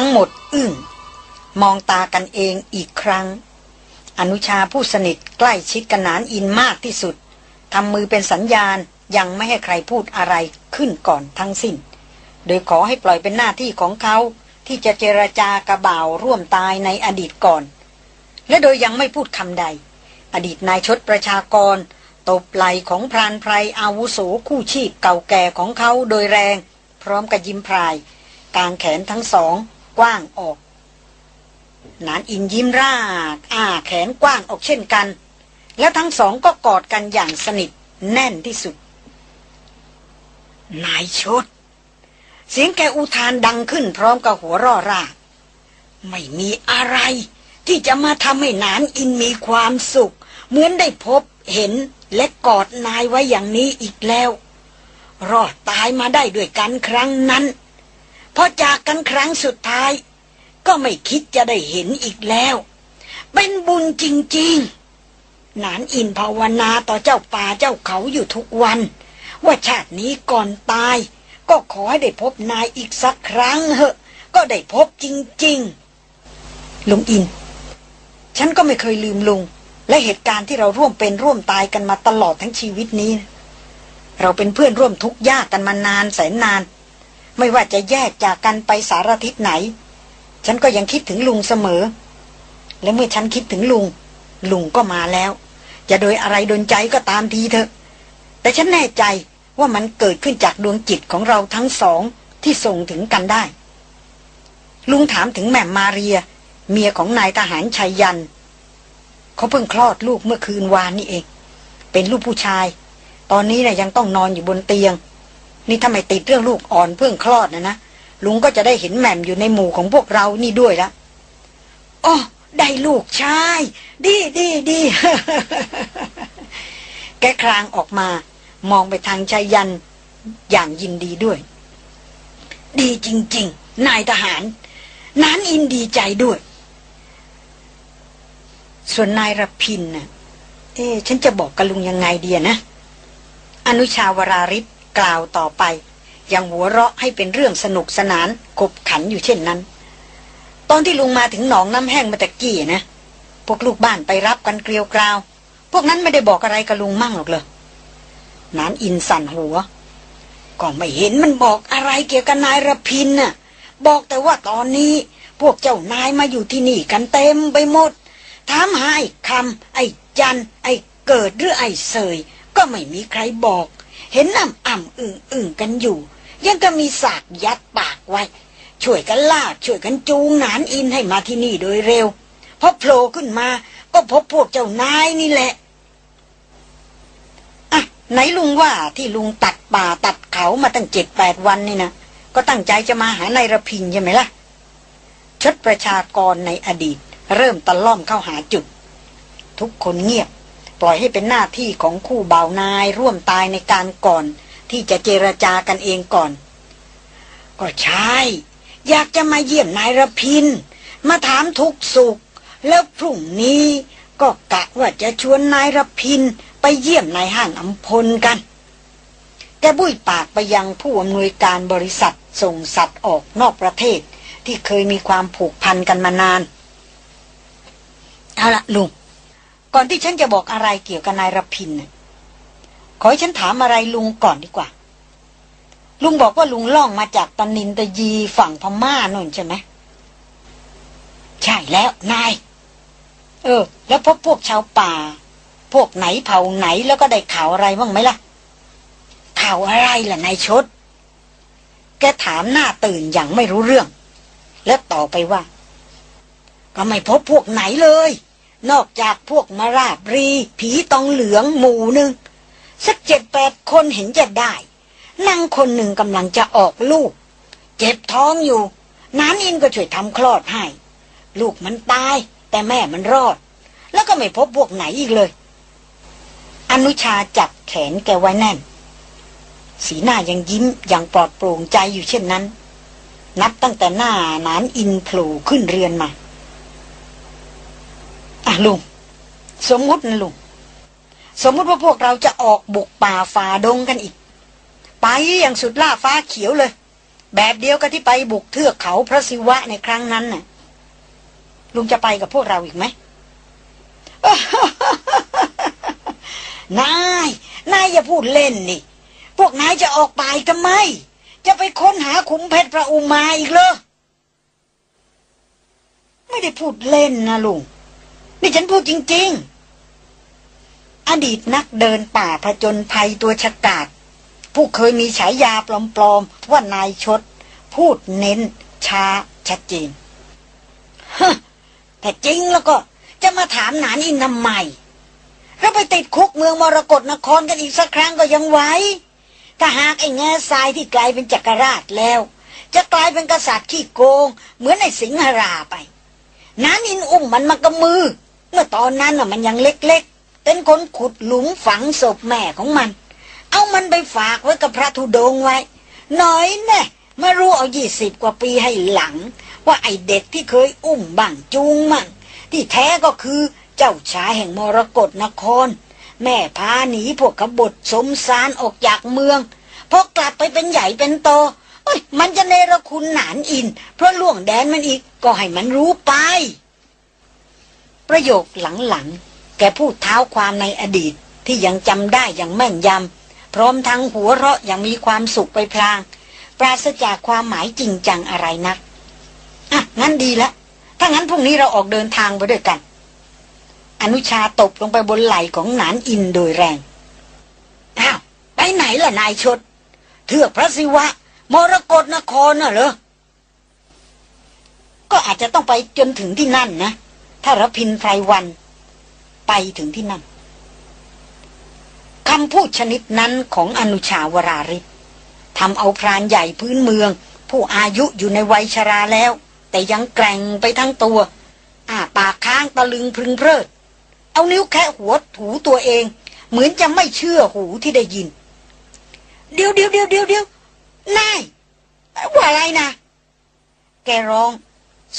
ทั้งหมดอึ้งมองตากันเองอีกครั้ง อนุชาผู้สนิทใกล้ชิดกันนานอินมากที่สุดทำมือเป็นสัญญาณยังไม่ให้ใครพูดอะไรขึ้นก่อนทั้งสิ้น โดยขอให้ปล่อยเป็นหน้าที่ของเขาที่จะเจรจากระบ่าวร่วมตายในอดีตก่อน และโดยยังไม่พูดคำใด อดีตนายชดประชากร ตบไหลของพรานไพรอาวุโสคู่ชีพเก่าแก่ของเขาโดยแรง พร้อมกับยิ้มพราย กางแขนทั้งสอง กว้างออกนานอินยิ้มรากอ้าแขนกว้างออกเช่นกัน แล้วทั้งสองก็กอดกันอย่างสนิทแน่นที่สุด นายชด เสียงแกอุทานดังขึ้นพร้อมกับหัวร่อร่า ไม่มีอะไรที่จะมาทำให้นานอินมีความสุข เหมือนได้พบเห็นและกอดนายไว้อย่างนี้อีกแล้ว รอดตายมาได้ด้วยกันครั้งนั้น พอจากกันครั้งสุดท้าย ก็ไม่คิดจะได้เห็นอีกแล้ว เป็นบุญจริงๆ นานอินภาวนาต่อเจ้าป่าเจ้าเขาอยู่ทุกวัน ว่าชาตินี้ก่อนตาย ก็ขอให้ได้พบนายอีกสักครั้งเหอะ ก็ได้พบจริงๆ ลุงอิน ฉันก็ไม่เคยลืมลุง และเหตุการณ์ที่เราร่วมเป็นร่วมตายกันมาตลอดทั้งชีวิตนี้ เราเป็นเพื่อนร่วมทุกข์ยากกันมานานแสนนาน ไม่ว่าจะแยกจากกันไปสารทิศไหน ฉันก็ยังคิดถึงลุงเสมอ และเมื่อฉันคิดถึงลุง ลุงก็มาแล้ว จะโดยอะไรดนใจก็ตามทีเถอะ แต่ฉันแน่ใจว่ามันเกิดขึ้นจากดวงจิตของเราทั้งสองที่ส่งถึงกันได้ ลุงถามถึงแม่มมาเรีย เมียของนายทหารชัยยัน เขาเพิ่งคลอดลูกเมื่อคืนวานนี่เอง เป็นลูกผู้ชาย ตอนนี้นะ่ยยังต้องนอนอยู่บนเตียง นี่ถ้าไมติดเรื่องลูกอ่อนเพิ่งคลอดนะนะลุงก็จะได้เห็นแหม่มอยู่ในหมู่ของพวกเรานี่ด้วยละอ๋อได้ลูกชาย ดีดีดีแกคลางออกมา มองไปทางชายยัน อย่างยินดีด้วย ดีจริง ๆ นายทหาร นานอินดีใจด้วย ส่วนนายรพินน่ะ เอ๊ฉันจะบอกกับลุงยังไงเดียนะ อนุชาวราริศ กล่าวต่อไป ยังหัวเราะให้เป็นเรื่องสนุกสนานขบขันอยู่เช่นนั้น ตอนที่ลุงมาถึงหนองน้ำแห้งมาตะกี้นะ พวกลูกบ้านไปรับกันเกลียวกราว พวกนั้นไม่ได้บอกอะไรกับลุงมั่งหรอกเลยนานอินสั่นหัว ก็ไม่เห็นมันบอกอะไรเกี่ยวกับนายระพินน่ะ บอกแต่ว่าตอนนี้ พวกเจ้านายมาอยู่ที่นี่กันเต็มไปหมด ถามหาไอ้คำไอ้จันไอ้เกิดหรือไอ้เสย ก็ไม่มีใครบอก เห็นอ่ำอ่ำอึ่งอึ่งกันอยู่ ยังก็มีสากยัดปากไว้ ช่วยกันลากช่วยกันจูงหนานอินให้มาที่นี่โดยเร็วพอโผล่ขึ้นมาก็พบพวกเจ้านายนี่แหละอะไหนลุงว่าที่ลุงตัดป่าตัดเขามาตั้งเจ็ดแปดวันนี่นะก็ตั้งใจจะมาหานายระพินใช่ไหมล่ะชดประชากรในอดีต เริ่มตะล่อมเข้าหาจุด ทุกคนเงียบ ปล่อยให้เป็นหน้าที่ของคู่บ่าวนายร่วมตายในการก่อน ที่จะเจรจากันเองก่อน ก็ใช่ อยากจะมาเยี่ยมนายรพิน มาถามทุกสุข แล้วพรุ่งนี้ก็กะว่าจะชวนนายรพินไปเยี่ยมนายห้างอัมพลกัน แกบุ้ยปากไปยังผู้อำนวยการบริษัทส่งสัตว์ออกนอกประเทศ ที่เคยมีความผูกพันกันมานาน เอาละลุง ก่อนที่ฉันจะบอกอะไรเกี่ยวกับนายรพินขอให้ฉันถามอะไรลุงก่อนดีกว่า ลุงบอกว่าลุงล่องมาจากตนินตยีฝั่งพม่านนใช่ไหมใช่แล้วนาย เออ แล้วพบพวกชาวป่า พวกไหนเผ่าไหนแล้วก็ได้ข่าวอะไรบ้างไหมล่ะ ข่าวอะไรล่ะนายชด แกถามหน้าตื่นอย่างไม่รู้เรื่อง แล้วต่อไปว่า ก็ไม่พบพวกไหนเลย นอกจากพวกมาราบรี ผีตองเหลืองหมู่หนึ่ง สักเจ็ดแปดคนเห็นจะได้นางคนหนึ่งกำลังจะออกลูก เจ็บท้องอยู่นานอินก็ช่วยทำคลอดให้ ลูกมันตาย แต่แม่มันรอด แล้วก็ไม่พบพวกไหนอีกเลย อนุชาจับแขนแกไว้แน่น สีหน้ายังยิ้มอย่างปลอดโปร่งใจอยู่เช่นนั้น นับตั้งแต่หน้านานอินโผล่ขึ้นเรือนมา อะลุง สมมุตินะลุง สมมุติว่าพวกเราจะออกบุกป่าฝ่าดงกันอีก ไปอย่างสุดล่าฟ้าเขียวเลย แบบเดียวกับที่ไปบุกเทือกเขาพระศิวะในครั้งนั้นน่ะ ลุงจะไปกับพวกเราอีกไหมนาย นายอย่าพูดเล่นนี่ พวกนายจะออกไปทำไม จะไปค้นหาขุมเพชรพระอุมาอีกเหรอไม่ได้พูดเล่นนะลุง นี่ฉันพูดจริง ๆ อดีตนักเดินป่าผจญภัยตัวฉกาดผู้เคยมีฉายาปลอมๆ ว่านายชด พูดเน้น ช้า ชัดเจนฮแต่จริงแล้วก็จะมาถามหนานอินทำไมเราไปติดคุกเมืองมรกรนครกันอีกสักครั้งก็ยังไหวถ้าหากไอ้แง่ทรายที่กลายเป็นจักรราชแล้ว จะกลายเป็นกษัตริย์ขี้โกง เหมือนไอ้สิงหราไป นานอินอุ้มมันมากระมือ เมื่อตอนนั้นน่ะมันยังเล็กๆ เป็นคนขุดหลุมฝังศพแม่ของมัน เอามันไปฝากไว้กับพระธุดงไว้ น้อยแน่มารู้เอายี่สิบกว่าปีให้หลัง ว่าไอเด็กที่เคยอุ้มบ้างจูงมั่ง ที่แท้ก็คือเจ้าชายแห่งมรกรนคร แม่พาหนีพวกขบฏสมสารออกจากเมืองพอกลับไปเป็นใหญ่เป็นโตมันจะเนรคุณหนานอิน เพราะล่วงแดนมันอีกก็ให้มันรู้ไป ประโยคหลังๆ แกพูดเท้าความในอดีตที่ยังจำได้อย่างแม่นยำพร้อมทั้งหัวเราะอย่างมีความสุขไปพลาง ปราศจากความหมายจริงจังอะไรนัก อะ งั้นดีละ ถ้างั้นพรุ่งนี้เราออกเดินทางไปด้วยกัน อนุชาตบลงไปบนไหล่ของหนานอินโดยแรง อ้าว ไปไหนล่ะนายชดเทือกพระศิวะ มรกรนครน่ะเหรอก็อาจจะต้องไปจนถึงที่นั่นนะ ถ้ารพินไพรวัน ไปถึงที่นั่นคำพูดชนิดนั้นของอนุชาวราริศทำเอาพรานใหญ่พื้นเมือง ผู้อายุอยู่ในวัยชราแล้ว แต่ยังแกร่งไปทั้งตัวอ่าปากค้างตะลึงพึงเพลิด เอานิ้วแคะหัวถูตัวเอง เหมือนจะไม่เชื่อหูที่ได้ยิน เดี๋ยวเดี๋ยวเดี๋ยวเดี๋ยวเดี๋ยวนายว่าอะไรนะ แกร้อง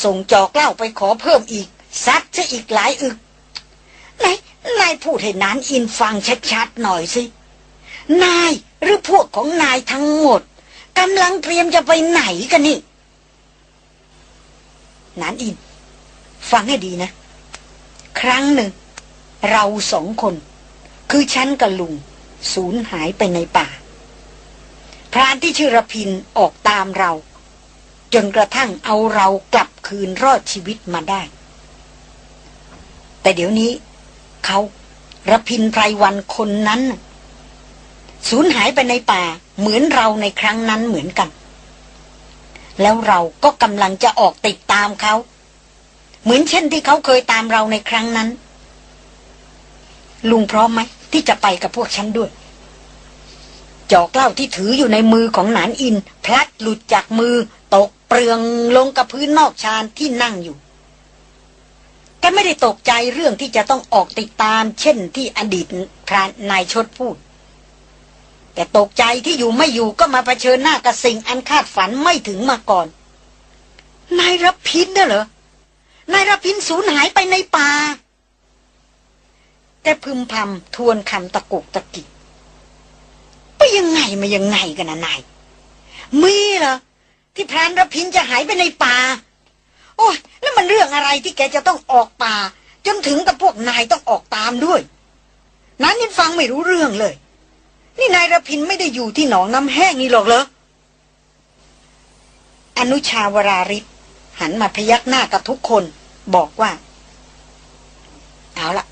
ส่งจอกเล่าไปขอเพิ่มอีก ซัดซะอีกหลายอึกนายนายพูดให้นานอินฟังชัดๆหน่อยสิ นายหรือพวกของนายทั้งหมดกำลังเตรียมจะไปไหนกันนี่นานอิน ฟังให้ดีนะ ครั้งหนึ่ง เราสองคน คือฉันกับลุงสูญหายไปในป่า พรานที่ชื่อระพินออกตามเรา จนกระทั่งเอาเรากลับคืนรอดชีวิตมาได้ แต่เดี๋ยวนี้เขาระพินไพรวันคนนั้น สูญหายไปในป่าเหมือนเราในครั้งนั้นเหมือนกัน แล้วเราก็กำลังจะออกติดตามเขา เหมือนเช่นที่เขาเคยตามเราในครั้งนั้น ลุงพร้อมไหมที่จะไปกับพวกฉันด้วย จอกเหล้าที่ถืออยู่ในมือของหนานอิน พลัดหลุดจากมือตกเปลืองลงกับพื้นนอกชานที่นั่งอยู่ แกไม่ได้ตกใจเรื่องที่จะต้องออกติดตาม เช่นที่อดีตพรานนายชดพูด แต่ตกใจที่อยู่ไม่อยู่ก็มาเผชิญหน้ากับสิ่งอันคาดฝันไม่ถึงมาก่อน นายรับพินน่ะเหรอนายรับพินสูญหายไปในป่าแกพึมพำทวนคำตะกุกตะกิกไปยังไงมายังไงกันนะนายมีเหรอที่พรานรับพินจะหายไปในป่า โอ้ย มันเรื่องอะไรที่แกจะต้องออกป่า จนถึงกับพวกนายต้องออกตามด้วย นั้นยังฟังไม่รู้เรื่องเลย นี่นายระพินไม่ได้อยู่ที่หนองน้ำแห้งนี่หรอกเหรออนุชาวราริศหันมาพยักหน้ากับทุกคน บอกว่า เอาละ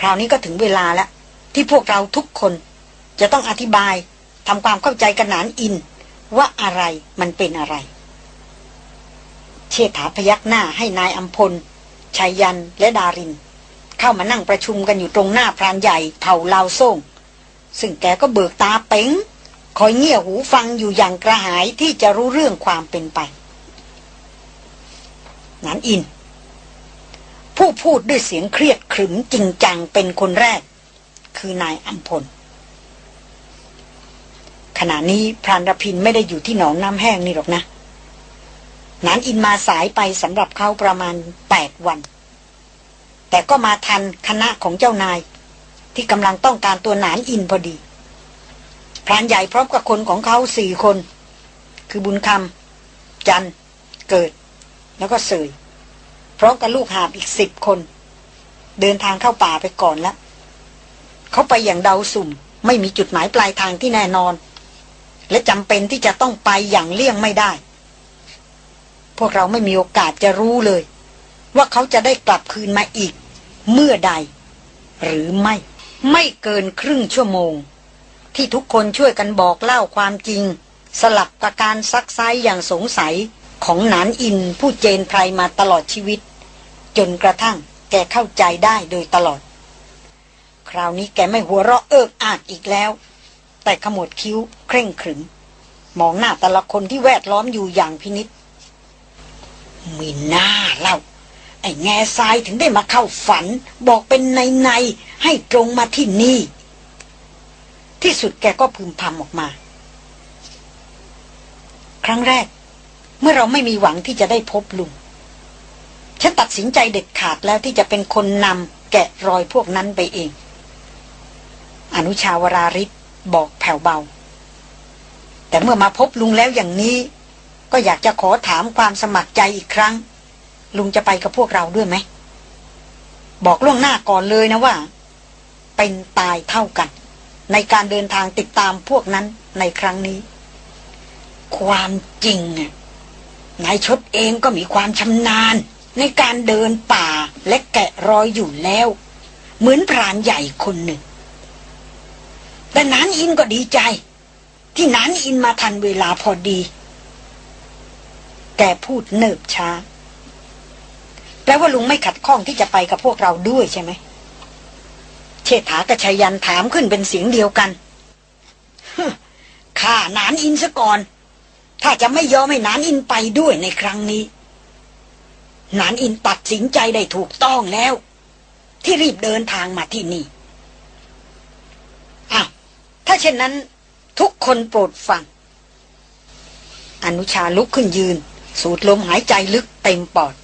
คราวนี้ก็ถึงเวลาแล้วที่พวกเราทุกคนจะต้องอธิบายทำความเข้าใจกันหนานอิน ว่าอะไรมันเป็นอะไร เชษฐาพยักหน้าให้นายอัมพลชายยันและดาริน เข้ามานั่งประชุมกันอยู่ตรงหน้าพรานใหญ่เผ่าลาวโซ่ง ซึ่งแกก็เบิกตาเป๋งคอยเงี่ยหูฟังอยู่อย่างกระหายที่จะรู้เรื่องความเป็นไป นันอิน ผู้พูดด้วยเสียงเครียดขรึมจริงจังเป็นคนแรก คือนายอัมพล ขณะนี้พรานรพินไม่ได้อยู่ที่หนองน้ำแห้งนี่หรอกนะ นันอินมาสายไปสำหรับเขาประมาณแปดวัน แต่ก็มาทันคณะของเจ้านาย ที่กำลังต้องการตัวหนานอินพอดีพรานใหญ่พร้อมกับคนของเขาสี่คน คือบุญคำจันเกิด แล้วก็เสยพร้อมกับลูกหาบอีกสิบคน เดินทางเข้าป่าไปก่อนแล้วเขาไปอย่างเดาสุ่ม ไม่มีจุดหมายปลายทางที่แน่นอน และจำเป็นที่จะต้องไปอย่างเลี่ยงไม่ได้ พวกเราไม่มีโอกาสจะรู้เลย ว่าเขาจะได้กลับคืนมาอีก เมื่อใด หรือไม่ ไม่เกินครึ่งชั่วโมง ที่ทุกคนช่วยกันบอกเล่าความจริง สลับกับการซักไซอย่างสงสัยของหนานอินผู้เจนไพรมาตลอดชีวิต จนกระทั่งแกเข้าใจได้โดยตลอด คราวนี้แกไม่หัวเราะเอิกอากอีกแล้ว แต่ขมวดคิ้วเคร่งขรึมมองหน้าแต่ละคนที่แวดล้อมอยู่อย่างพินิษ มีหน้าเล่า ไอ้แง่ทรายถึงได้มาเข้าฝัน บอกเป็นในในให้ตรงมาที่นี่ ที่สุดแกก็พึมพำออกมา ครั้งแรก เมื่อเราไม่มีหวังที่จะได้พบลุงฉันตัดสินใจเด็ดขาดแล้วที่จะเป็นคนนำแกะรอยพวกนั้นไปเอง อนุชาวราริศบอกแผ่วเบา แต่เมื่อมาพบลุงแล้วอย่างนี้ ก็อยากจะขอถามความสมัครใจอีกครั้ง ลุงจะไปกับพวกเราด้วยไหม บอกล่วงหน้าก่อนเลยนะว่า เป็นตายเท่ากัน ในการเดินทางติดตามพวกนั้นในครั้งนี้ ความจริงนายชดเองก็มีความชำนาญ ในการเดินป่าและแกะรอยอยู่แล้ว เหมือนพรานใหญ่คนหนึ่ง แต่นานอินก็ดีใจ ที่นานอินมาทันเวลาพอดี แกพูดเนิบช้า แปลว่าลุงไม่ขัดข้องที่จะไปกับพวกเราด้วยใช่ไหม เชษฐากับชัยยันถามขึ้นเป็นเสียงเดียวกันข้านานอินซะก่อน ถ้าจะไม่ยอมให้นานอินไปด้วยในครั้งนี้ นานอินตัดสินใจได้ถูกต้องแล้ว ที่รีบเดินทางมาที่นี่อ้าวถ้าเช่นนั้นทุกคนโปรดฟัง อนุชาลุกขึ้นยืน สูดลมหายใจลึกเต็มปอด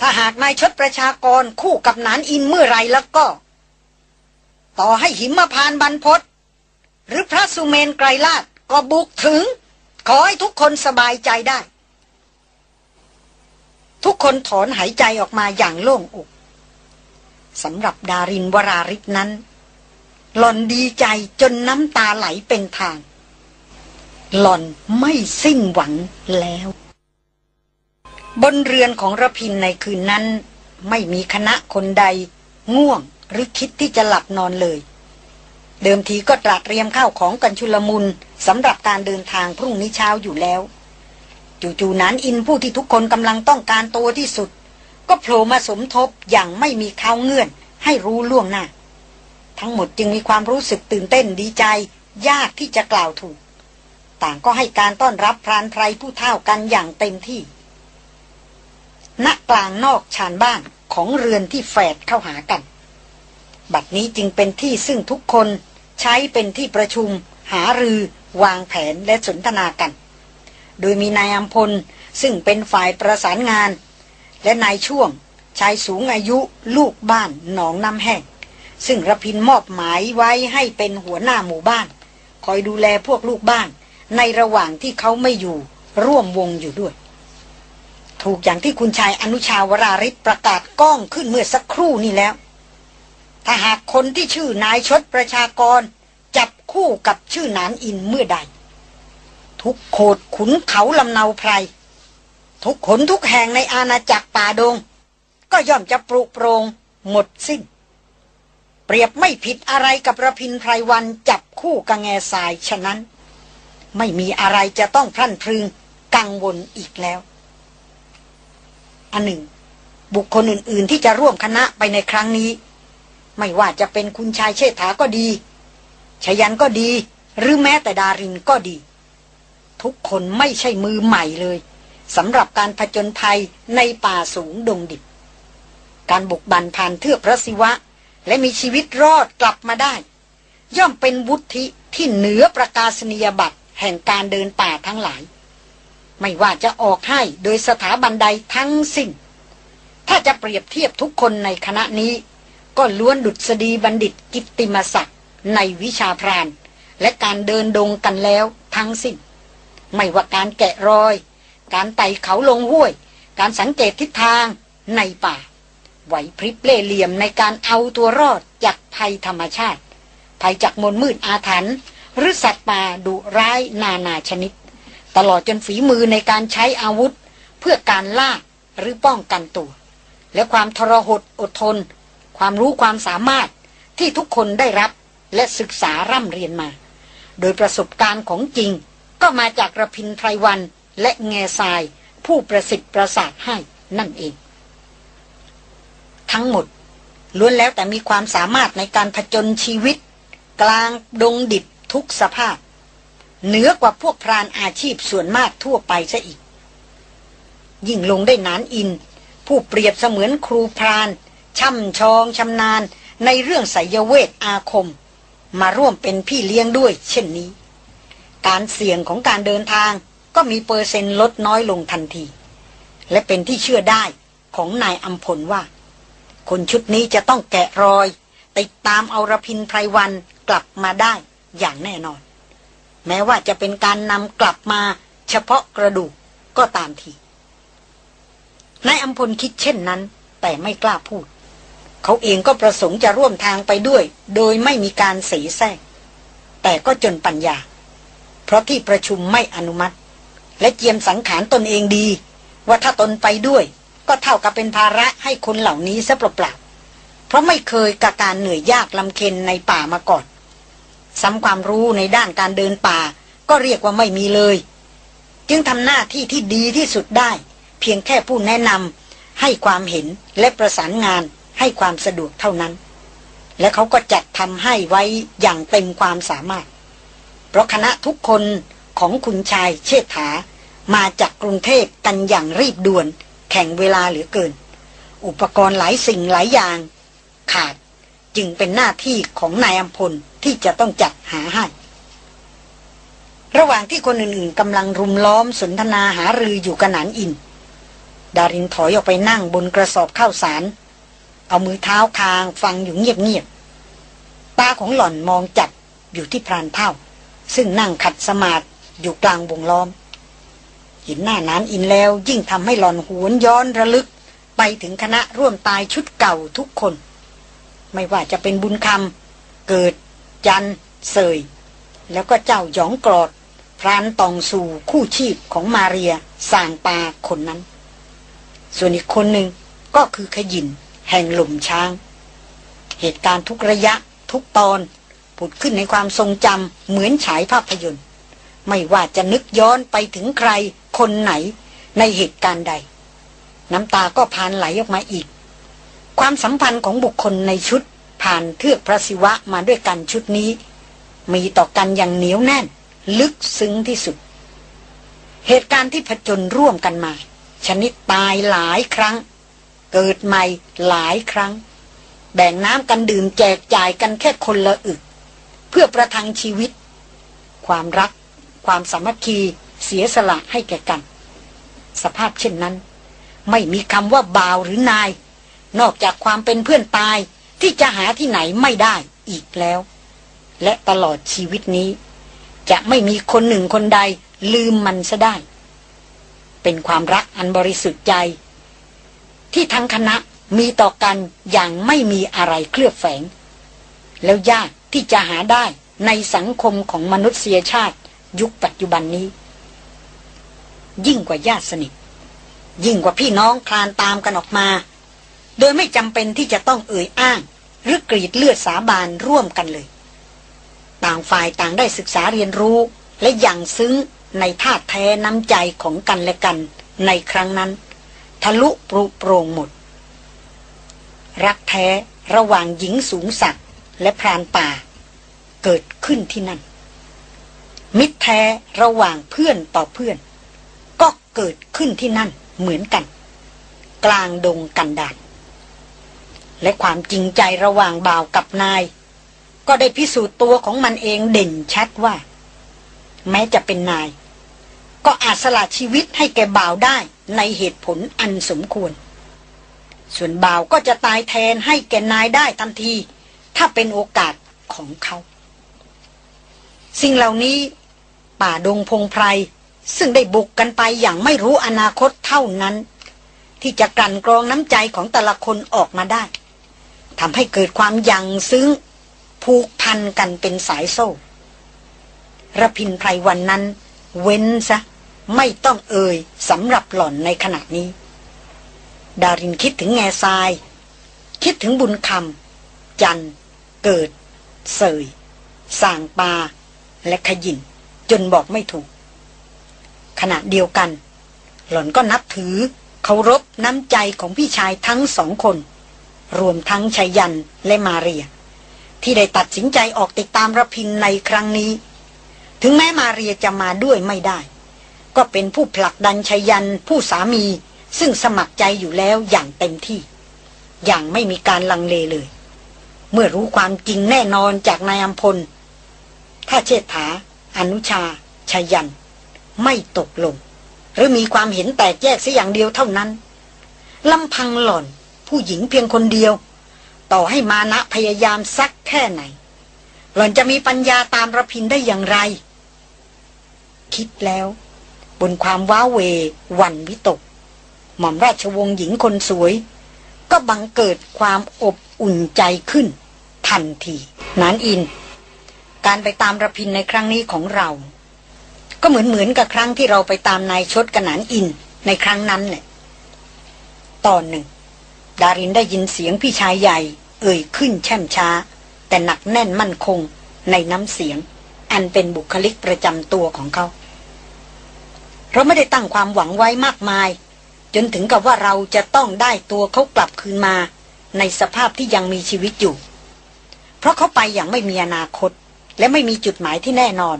ถ้าหากนายชดประชากรคู่กับนานอินเมื่อไรแล้วก็ ต่อให้หิมพานบรรพศหรือพระสุเมนไกรลาดก็บุกถึง ขอให้ทุกคนสบายใจได้ ทุกคนถอนหายใจออกมาอย่างโล่งอกสำหรับดารินวราริศนั้น หล่อนดีใจจนน้ำตาไหลเป็นทาง หล่อนไม่สิ้นหวังแล้ว บนเรือนของระพินในคืนนั้น ไม่มีคณะคนใด ง่วงหรือคิดที่จะหลับนอนเลย เดิมทีก็ตระเตรียมข้าวของกันชุลมุนสำหรับการเดินทางพรุ่งนี้เช้าอยู่แล้ว จู่ๆนั้นอินผู้ที่ทุกคนกำลังต้องการตัวที่สุด ก็โผล่มาสมทบอย่างไม่มีข้าวเงื่อน ให้รู้ล่วงหน้า ทั้งหมดจึงมีความรู้สึกตื่นเต้นดีใจ ยากที่จะกล่าวถูก ต่างก็ให้การต้อนรับพรานไพรผู้เท่ากันอย่างเต็มที่ ณกลางนอกชานบ้านของเรือนที่แฝดเข้าหากัน บัดนี้จึงเป็นที่ซึ่งทุกคนใช้เป็นที่ประชุม หารือ วางแผนและสนทนากัน โดยมีนายอัมพลซึ่งเป็นฝ่ายประสานงาน และนายช่วงชายสูงอายุลูกบ้านหนองน้ำแห้งซึ่งระพินมอบหมายไว้ให้เป็นหัวหน้าหมู่บ้าน คอยดูแลพวกลูกบ้าน ในระหว่างที่เขาไม่อยู่ ร่วมวงอยู่ด้วย ถูกอย่างที่คุณชายอนุชาวราริศประกาศก้องขึ้นเมื่อสักครู่นี้แล้ว ถ้าหากคนที่ชื่อนายชดประชากร จับคู่กับชื่อนานอินเมื่อใด ทุกโขดขุนเขาลำเนาไพร ทุกขนทุกแห่งในอาณาจักรป่าดง ก็ย่อมจะปรุโปรงหมดสิ้นเปรียบไม่ผิดอะไรกับระพินไพรวันจับคู่กับแง่ทรายฉะนั้น ไม่มีอะไรจะต้องพรั่นพรึงกังวลอีกแล้ว อันหนึ่ง บุคคลอื่น ๆ ที่จะร่วมคณะไปในครั้งนี้ ไม่ว่าจะเป็นคุณชายเชษฐาก็ดีชยันก็ดี หรือแม้แต่ดารินก็ดี ทุกคนไม่ใช่มือใหม่เลยสำหรับการผจญภัยในป่าสูงดงดิบ การบุกบันผ่านเทือกพระศิวะ และมีชีวิตรอดกลับมาได้ ย่อมเป็นวุฒิที่เหนือประกาศนียบัตร แห่งการเดินป่าทั้งหลาย ไม่ว่าจะออกให้โดยสถาบันใดทั้งสิ้น ถ้าจะเปรียบเทียบทุกคนในคณะนี้ ก็ล้วนดุษฎีบัณฑิตกิตติมศักดิ์ในวิชาพราน และการเดินดงกันแล้วทั้งสิ้น ไม่ว่าการแกะรอย การไต่เขาลงห้วย การสังเกตทิศทางในป่า ไหวพริบเล่เหลี่ยมในการเอาตัวรอดจากภัยธรรมชาติภัยจากมนมืดอาถรรพ์ หรือสัตว์ป่าดุร้ายนานาชนิด ตลอดจนฝีมือในการใช้อาวุธ เพื่อการล่าหรือป้องกันตัว และความทรหดอดทน ความรู้ความสามารถที่ทุกคนได้รับและศึกษาร่ำเรียนมา โดยประสบการณ์ของจริง ก็มาจากระพินไพรวันและแง่ทรายผู้ประสิทธิ์ประสาทให้นั่นเอง ทั้งหมดล้วนแล้วแต่มีความสามารถในการผจญชีวิต กลางดงดิบ ทุกสภาพ เหนือกว่าพวกพรานอาชีพส่วนมากทั่วไปซะอีก ยิ่งลงได้นานอิน ผู้เปรียบเสมือนครูพรานช่ำชองชำนาญในเรื่องไสยเวทอาคม มาร่วมเป็นพี่เลี้ยงด้วย เช่นนี้ การเสี่ยงของการเดินทางก็มีเปอร์เซ็นต์ลดน้อยลงทันที และเป็นที่เชื่อได้ของนายอัมพลว่า คนชุดนี้จะต้องแกะรอย ติดตามเอารพินไพรวันกลับมาได้ อย่างแน่นอน แม้ว่าจะเป็นการนำกลับมาเฉพาะกระดูกก็ตามทีนายอัมพลคิดเช่นนั้น แต่ไม่กล้าพูด เขาเองก็ประสงค์จะร่วมทางไปด้วย โดยไม่มีการเสียแทรกแต่ก็จนปัญญา เพราะที่ประชุมไม่อนุมัติ และเจียมสังขารตนเองดี ว่าถ้าตนไปด้วย ก็เท่ากับเป็นภาระให้คนเหล่านี้ซะเปล่าๆเพราะไม่เคยกับการเหนื่อยยากลำเค็นในป่ามาก่อน ซ้ำความรู้ในด้านการเดินป่า ก็เรียกว่าไม่มีเลย จึงทำหน้าที่ที่ดีที่สุดได้ เพียงแค่ผู้แนะนำให้ความเห็นและประสานงานให้ความสะดวกเท่านั้น และเขาก็จัดทำให้ไว้อย่างเต็มความสามารถ เพราะคณะทุกคนของคุณชายเชษฐา มาจากกรุงเทพกันอย่างรีบด่วน แข่งเวลาเหลือเกิน อุปกรณ์หลายสิ่งหลายอย่าง ขาดจึงเป็นหน้าที่ของนายอัมพล ที่จะต้องจัดหาให้ระหว่างที่คนอื่นๆกำลังรุมล้อมสนทนาหารืออยู่กันหนานอิน ดารินถอยออกไปนั่งบนกระสอบข้าวสาร เอามือเท้าคางฟังอยู่เงียบๆ ตาของหล่อนมองจัดอยู่ที่พรานเท่า ซึ่งนั่งขัดสมาธิอยู่กลางวงล้อม เห็นหน้านานอินแล้วยิ่งทำให้หล่อนหวนย้อนระลึก ไปถึงคณะร่วมตายชุดเก่าทุกคน ไม่ว่าจะเป็นบุญคำเกิด จันเสย แล้วก็เจ้าหยองกรอด พรานตองสู่คู่ชีพของมาเรียสางปาคนนั้น ส่วนอีกคนหนึ่งก็คือขยินแห่งหลุมช้าง เหตุการณ์ทุกระยะทุกตอนผุดขึ้นในความทรงจำเหมือนฉายภาพยนตร์ ไม่ว่าจะนึกย้อนไปถึงใครคนไหนในเหตุการณ์ใด น้ำตาก็พานไหลออกมาอีก ความสัมพันธ์ของบุคคลในชุด ผ่านเทือกพระศิวะมาด้วยกันชุดนี้ มีต่อกันอย่างเหนียวแน่น ลึกซึ้งที่สุด เหตุการณ์ที่ผจญร่วมกันมา ชนิดตายหลายครั้ง เกิดใหม่หลายครั้ง แบ่งน้ำกันดื่มแจกจ่ายกันแค่คนละอึก เพื่อประทังชีวิต ความรัก ความสามัคคีเสียสละให้แก่กัน สภาพเช่นนั้น ไม่มีคำว่าบ่าวหรือนาย นอกจากความเป็นเพื่อนตาย ที่จะหาที่ไหนไม่ได้อีกแล้ว และตลอดชีวิตนี้ จะไม่มีคนหนึ่งคนใดลืมมันซะได้ เป็นความรักอันบริสุทธิ์ใจ ที่ทั้งคณะมีต่อกันอย่างไม่มีอะไรเคลือบแฝง แล้วยากที่จะหาได้ในสังคมของมนุษยชาติ ยุคปัจจุบันนี้ ยิ่งกว่าญาติสนิท ยิ่งกว่าพี่น้องคลานตามกันออกมา โดยไม่จำเป็นที่จะต้องเอ่ยอ้าง หรือกรีดเลือดสาบานร่วมกันเลย ต่างฝ่ายต่างได้ศึกษาเรียนรู้ และย่งซึ้งในธาแท้น้ำใจของกันและกัน ในครั้งนั้น ทะลุปรุโปรงหมด รักแท้ระหว่างหญิงสูงสักและพรานป่า เกิดขึ้นที่นั่น มิตรแท้ระหว่างเพื่อนต่อเพื่อน ก็เกิดขึ้นที่นั่นเหมือนกัน กลางดงกันดาน และความจริงใจระหว่างบ่าวกับนาย ก็ได้พิสูจน์ตัวของมันเองเด่นชัดว่า แม้จะเป็นนาย ก็อาจสละชีวิตให้แกบ่าวได้ในเหตุผลอันสมควร ส่วนบ่าวก็จะตายแทนให้แกนายได้ทันที ถ้าเป็นโอกาสของเขา สิ่งเหล่านี้ป่าดงพงไพร ซึ่งได้บุกกันไปอย่างไม่รู้อนาคตเท่านั้น ที่จะกลั่นกรองน้ำใจของแต่ละคนออกมาได้ ทำให้เกิดความยังซึ้งผูกพันกันเป็นสายโซ่ระพินไพรวันนั้น เว้นซะ ไม่ต้องเอ่ยสำหรับหล่อนในขณะนี้ ดารินคิดถึงแง่ทราย คิดถึงบุญคำจัน เกิด เสยสางปา และขยิน จนบอกไม่ถูก ขณะเดียวกัน หล่อนก็นับถือเคารพน้ำใจของพี่ชายทั้งสองคน รวมทั้งชัยยันและมาเรีย ที่ได้ตัดสินใจออกติดตามระพินในครั้งนี้ ถึงแม้มาเรียจะมาด้วยไม่ได้ ก็เป็นผู้ผลักดันชัยยันผู้สามี ซึ่งสมัครใจอยู่แล้วอย่างเต็มที่ อย่างไม่มีการลังเลเลย เมื่อรู้ความจริงแน่นอนจากนายอัมพล ถ้าเชษฐา อนุชาชายัน ไม่ตกลง หรือมีความเห็นแตกแยกเสียอย่างเดียวเท่านั้นลำพังหล่อน ผู้หญิงเพียงคนเดียว ต่อให้มานะพยายามซักแค่ไหน หล่อนจะมีปัญญาตามระพินได้อย่างไร คิดแล้ว บนความว้าเววันวิตก หม่อมราชวงศ์หญิงคนสวย ก็บังเกิดความอบอุ่นใจขึ้น ทันทีนานอิน การไปตามระพินในครั้งนี้ของเรา ก็เหมือนเหมือนกับครั้งที่เราไปตามนายชดกระนานอินในครั้งนั้นแหละตอนหนึ่ง ดารินได้ยินเสียงพี่ชายใหญ่ เอ่ยขึ้นแช่มช้า แต่หนักแน่นมั่นคงในน้ำเสียง อันเป็นบุคลิกประจำตัวของเขา เราไม่ได้ตั้งความหวังไว้มากมาย จนถึงกับว่าเราจะต้องได้ตัวเขากลับคืนมา ในสภาพที่ยังมีชีวิตอยู่ เพราะเขาไปอย่างไม่มีอนาคต และไม่มีจุดหมายที่แน่นอน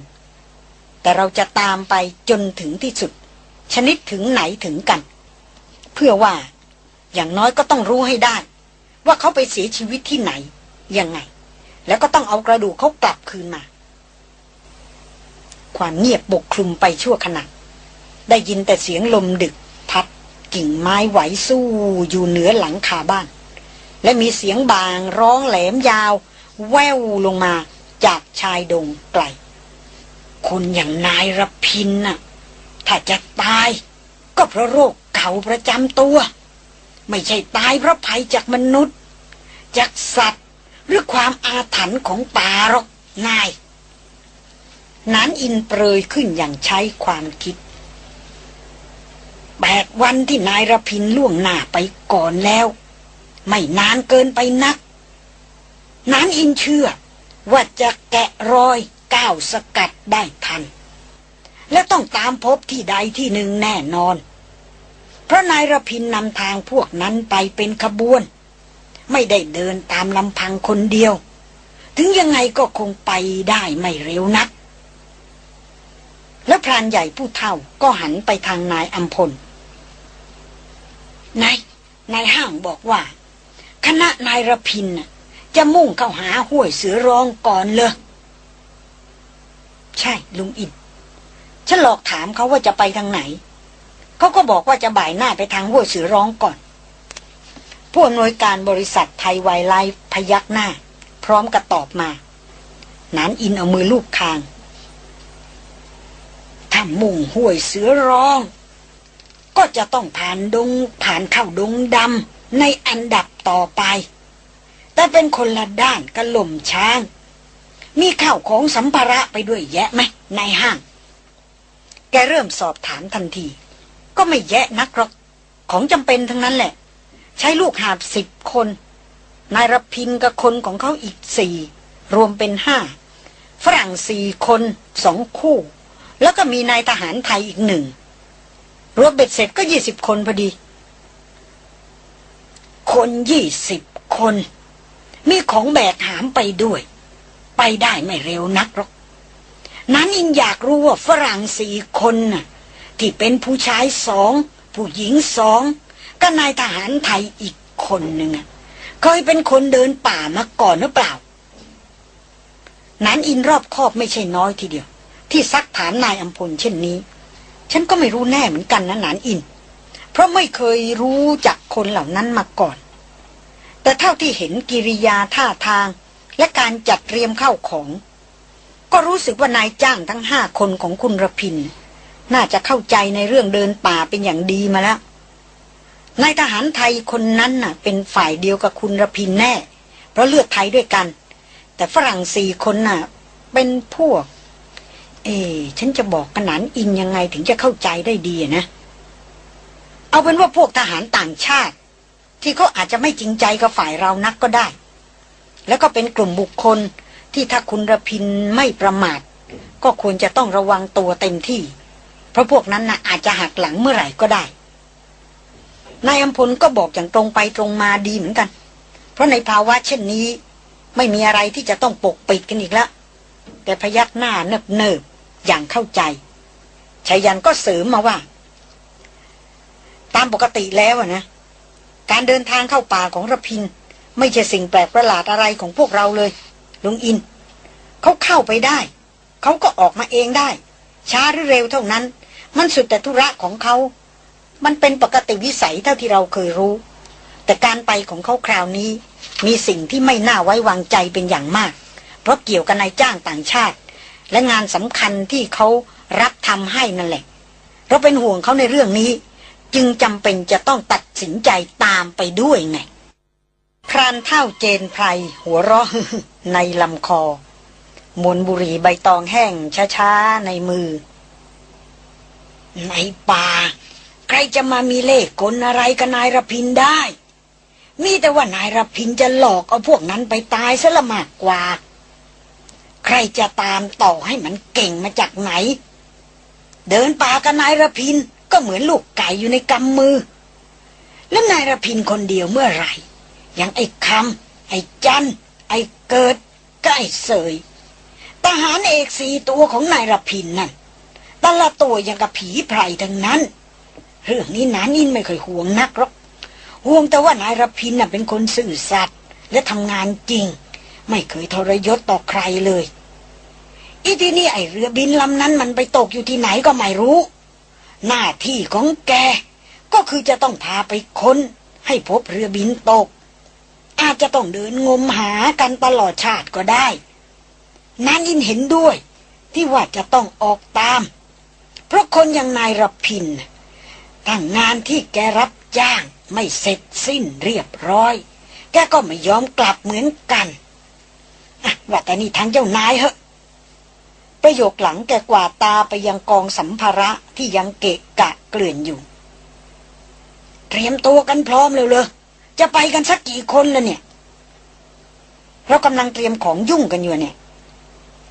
แต่เราจะตามไปจนถึงที่สุด ชนิดถึงไหนถึงกัน เพื่อว่า อย่างน้อยก็ต้องรู้ให้ได้ ว่าเขาไปเสียชีวิตที่ไหน ยังไง แล้วก็ต้องเอากระดูกเขากลับคืนมา ความเงียบปกคลุมไปชั่วขณะ ได้ยินแต่เสียงลมดึก พัดกิ่งไม้ไหวสู้อยู่เหนือหลังคาบ้าน และมีเสียงบางร้องแหลมยาว แววลงมาจากชายดงไกล คนอย่างนายรพินน่ะ ถ้าจะตาย ก็เพราะโรคเก่าประจำตัว ไม่ใช่ตายเพราะภัยจากมนุษย์ จากสัตว์ หรือความอาถรรพ์ของป่าหรอกนายนานอินเปรยขึ้นอย่างใช้ความคิดแปดวันที่นายรพินล่วงหน้าไปก่อนแล้ว ไม่นานเกินไปนักนานอินเชื่อ ว่าจะแกะรอยก้าวสกัดได้ทัน และต้องตามพบที่ใดที่หนึ่งแน่นอน เพราะนายรพินนำทางพวกนั้นไปเป็นขบวน ไม่ได้เดินตามลำพังคนเดียว ถึงยังไงก็คงไปได้ไม่เร็วนัก แล้วพรานใหญ่ผู้เฒ่าก็หันไปทางนายอัมพลนายนายห้างบอกว่า คณะนายรพินจะมุ่งเข้าหาห้วยเสือร้องก่อนเลย ใช่ลุงอินฉันหลอกถามเขาว่าจะไปทางไหน เขาก็บอกว่าจะบ่ายหน้าไปทางห้วยเสือร้องก่อน ผู้อำนวยการบริษัทไทยไวไลฟ์พยักหน้า พร้อมกับตอบมา นานอินเอามือลูบคางถ้ามุ่งห้วยเสือร้อง ก็จะต้องผ่านดงผ่านเข้าดงดำในอันดับต่อไป แต่เป็นคนละด้านกระหล่มช้าง มีข้าวของสัมภาระไปด้วยแยะไหมในห้าง แกเริ่มสอบถามทันที ก็ไม่แยะนักหรอก ของจำเป็นทั้งนั้นแหละ ใช้ลูกหาบสิบคน นายรพินกับคนของเขาอีกสี่รวมเป็นห้าฝรั่งสี่คนสองคู่ แล้วก็มีนายทหารไทยอีกหนึ่งรวมเบ็ดเสร็จก็ยี่สิบคนพอดี คนยี่สิบคน มีของแบกหามไปด้วย ไปได้ไม่เร็วนักหรอกนั้นอินอยากรู้ว่าฝรั่งสี่คนน่ะ ที่เป็นผู้ชายสอง ผู้หญิงสองก็นายทหารไทยอีกคนหนึ่งเคยเป็นคนเดินป่ามาก่อนหรือเปล่า นั้นอินรอบคอบไม่ใช่น้อยทีเดียว ที่ซักถามนายอัมพลเช่นนี้ ฉันก็ไม่รู้แน่เหมือนกันนะนานอิน เพราะไม่เคยรู้จักคนเหล่านั้นมาก่อน แต่เท่าที่เห็นกิริยาท่าทาง และการจัดเตรียมเข้าของ ก็รู้สึกว่านายจ้างทั้งห้าคนของคุณระพิน น่าจะเข้าใจในเรื่องเดินป่าเป็นอย่างดีมาแล้วนายทหารไทยคนนั้นน่ะ เป็นฝ่ายเดียวกับคุณระพินแน่ เพราะเลือดไทยด้วยกัน แต่ฝรั่งสี่คนน่ะ เป็นพวก เอ๋ฉันจะบอกกระนันอินยังไงถึงจะเข้าใจได้ดีนะ เอาเป็นว่าพวกทหารต่างชาติ ที่เขาอาจจะไม่จริงใจกับฝ่ายเรานักก็ได้ แล้วก็เป็นกลุ่มบุคคลที่ถ้าคุณระพินไม่ประมาท ก็ควรจะต้องระวังตัวเต็มที่ เพราะพวกนั้นนะ่ะอาจจะหักหลังเมื่อไหร่ก็ได้ นายอัมพลก็บอกอย่างตรงไปตรงมาดีเหมือนกัน เพราะในภาวะเช่นนี้ ไม่มีอะไรที่จะต้องปกปิดกันอีกแล้ว แต่พยักหน้าเนิบเนิบอย่างเข้าใจชายันก็เสริมมาว่า ตามปกติแล้วนะ การเดินทางเข้าป่าของระพิน ไม่ใช่สิ่งแปลกประหลาดอะไรของพวกเราเลยลุงอิน เขาเข้าไปได้ เขาก็ออกมาเองได้ ช้าหรือเร็วเท่านั้น มันสุดแต่ธุระของเขา มันเป็นปกติวิสัยเท่าที่เราเคยรู้ แต่การไปของเขาคราวนี้ มีสิ่งที่ไม่น่าไว้วางใจเป็นอย่างมาก เพราะเกี่ยวกับนายจ้างต่างชาติ และงานสำคัญที่เขารับทำให้นั่นแหละ เราเป็นห่วงเขาในเรื่องนี้ จึงจำเป็นจะต้องตัดสินใจตามไปด้วยไงพรานเท่าเจนไพรหัวเราะในลำคอ มวนบุรีใบตองแห้งช้าๆ ในมือ ในป่า ใครจะมามีเลขกลอะไรกับนายรพินได้ มีแต่ว่านายรพินจะหลอกเอาพวกนั้นไปตายซะละมากกว่า ใครจะตามต่อให้มันเก่งมาจากไหน เดินป่ากับนายรพินก็เหมือนลูกไก่อยู่ในกำมือ แล้วนายรพินคนเดียวเมื่อไหร่อย่างไอ้คำไอ้จันไอ้เกิดก็ไอ้เสย ทหารเอกสี่ตัวของนายรพินนั่นแต่ละตัวยังกับผีไพรทั้งนั้น เรื่องนี้นานินไม่เคยห่วงนักหรอกห่วงแต่ว่านายรพินน่ะเป็นคนซื่อสัตย์และทำงานจริง ไม่เคยทรยศต่อใครเลย อีที่นี่ไอเรือบินลำนั้นมันไปตกอยู่ที่ไหนก็ไม่รู้ หน้าที่ของแก ก็คือจะต้องพาไปค้น ให้พบเรือบินตก อาจจะต้องเดินงมหากันตลอดชาติก็ได้ นันอินเห็นด้วย ที่ว่าจะต้องออกตาม เพราะคนอย่างนายรพินตั้งงานที่แกรับจ้างไม่เสร็จสิ้นเรียบร้อย แกก็ไม่ยอมกลับเหมือนกันว่าแต่นี่ทางเจ้านายเหอะ ประโยคหลังแกกว่าตาไปยังกองสัมภาระที่ยังเกะกะเกลื่อนอยู่ เตรียมตัวกันพร้อมเลยเลยจะไปกันสักกี่คนแล้วเนี่ย เรากำลังเตรียมของยุ่งกันอยู่เนี่ย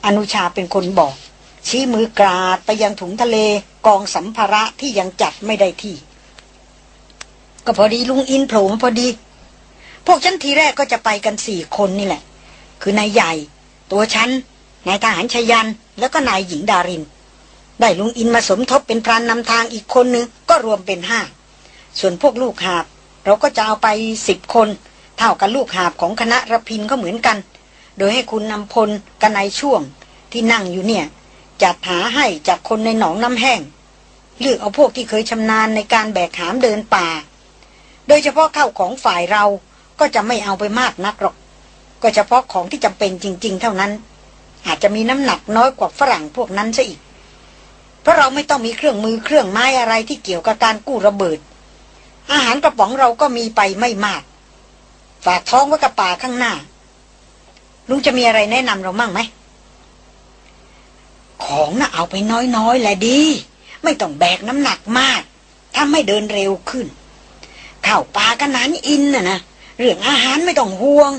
อนุชาเป็นคนบอก ชี้มือกราดไปยังถุงทะเลกองสัมภาระที่ยังจัดไม่ได้ที่ ก็พอดีลุงอินโผล่มาพอดี พวกฉันทีแรกก็จะไปกันสี่คนนี่แหละ คือนายใหญ่ ตัวฉันนายทหารชยัน แล้วก็นายหญิงดาริน ได้ลุงอินมาสมทบเป็นพรานนำทางอีกคนนึงก็รวมเป็นห้าส่วนพวกลูกหาบ เราก็จะเอาไปสิบคน เท่ากับลูกหาบของคณะระพินก็เหมือนกัน โดยให้คุณนำพลกันในช่วง ที่นั่งอยู่เนี่ย จัดหาให้จากคนในหนองน้ำแห้ง เลือกเอาพวกที่เคยชำนาญในการแบกหามเดินป่า โดยเฉพาะเข้าของฝ่ายเราก็จะไม่เอาไปมากนักหรอก ก็เฉพาะของที่จำเป็นจริง ๆ เท่านั้น อาจจะมีน้ำหนักน้อยกว่าฝรั่งพวกนั้นซะอีก เพราะเราไม่ต้องมีเครื่องมือเครื่องไม้อะไรที่เกี่ยวกับการกู้ระเบิด อาหารกระป๋องเราก็มีไปไม่มาก ฝากท้องไว้กับป่าข้างหน้า ลุงจะมีอะไรแนะนำเรามั่งไหม ของน่ะเอาไปน้อยๆแหละดี ไม่ต้องแบกน้ำหนักมากถ้าไม่เดินเร็วขึ้นข้าวปลากันนั้นอินน่ะนะเรื่องอาหารไม่ต้องห่วง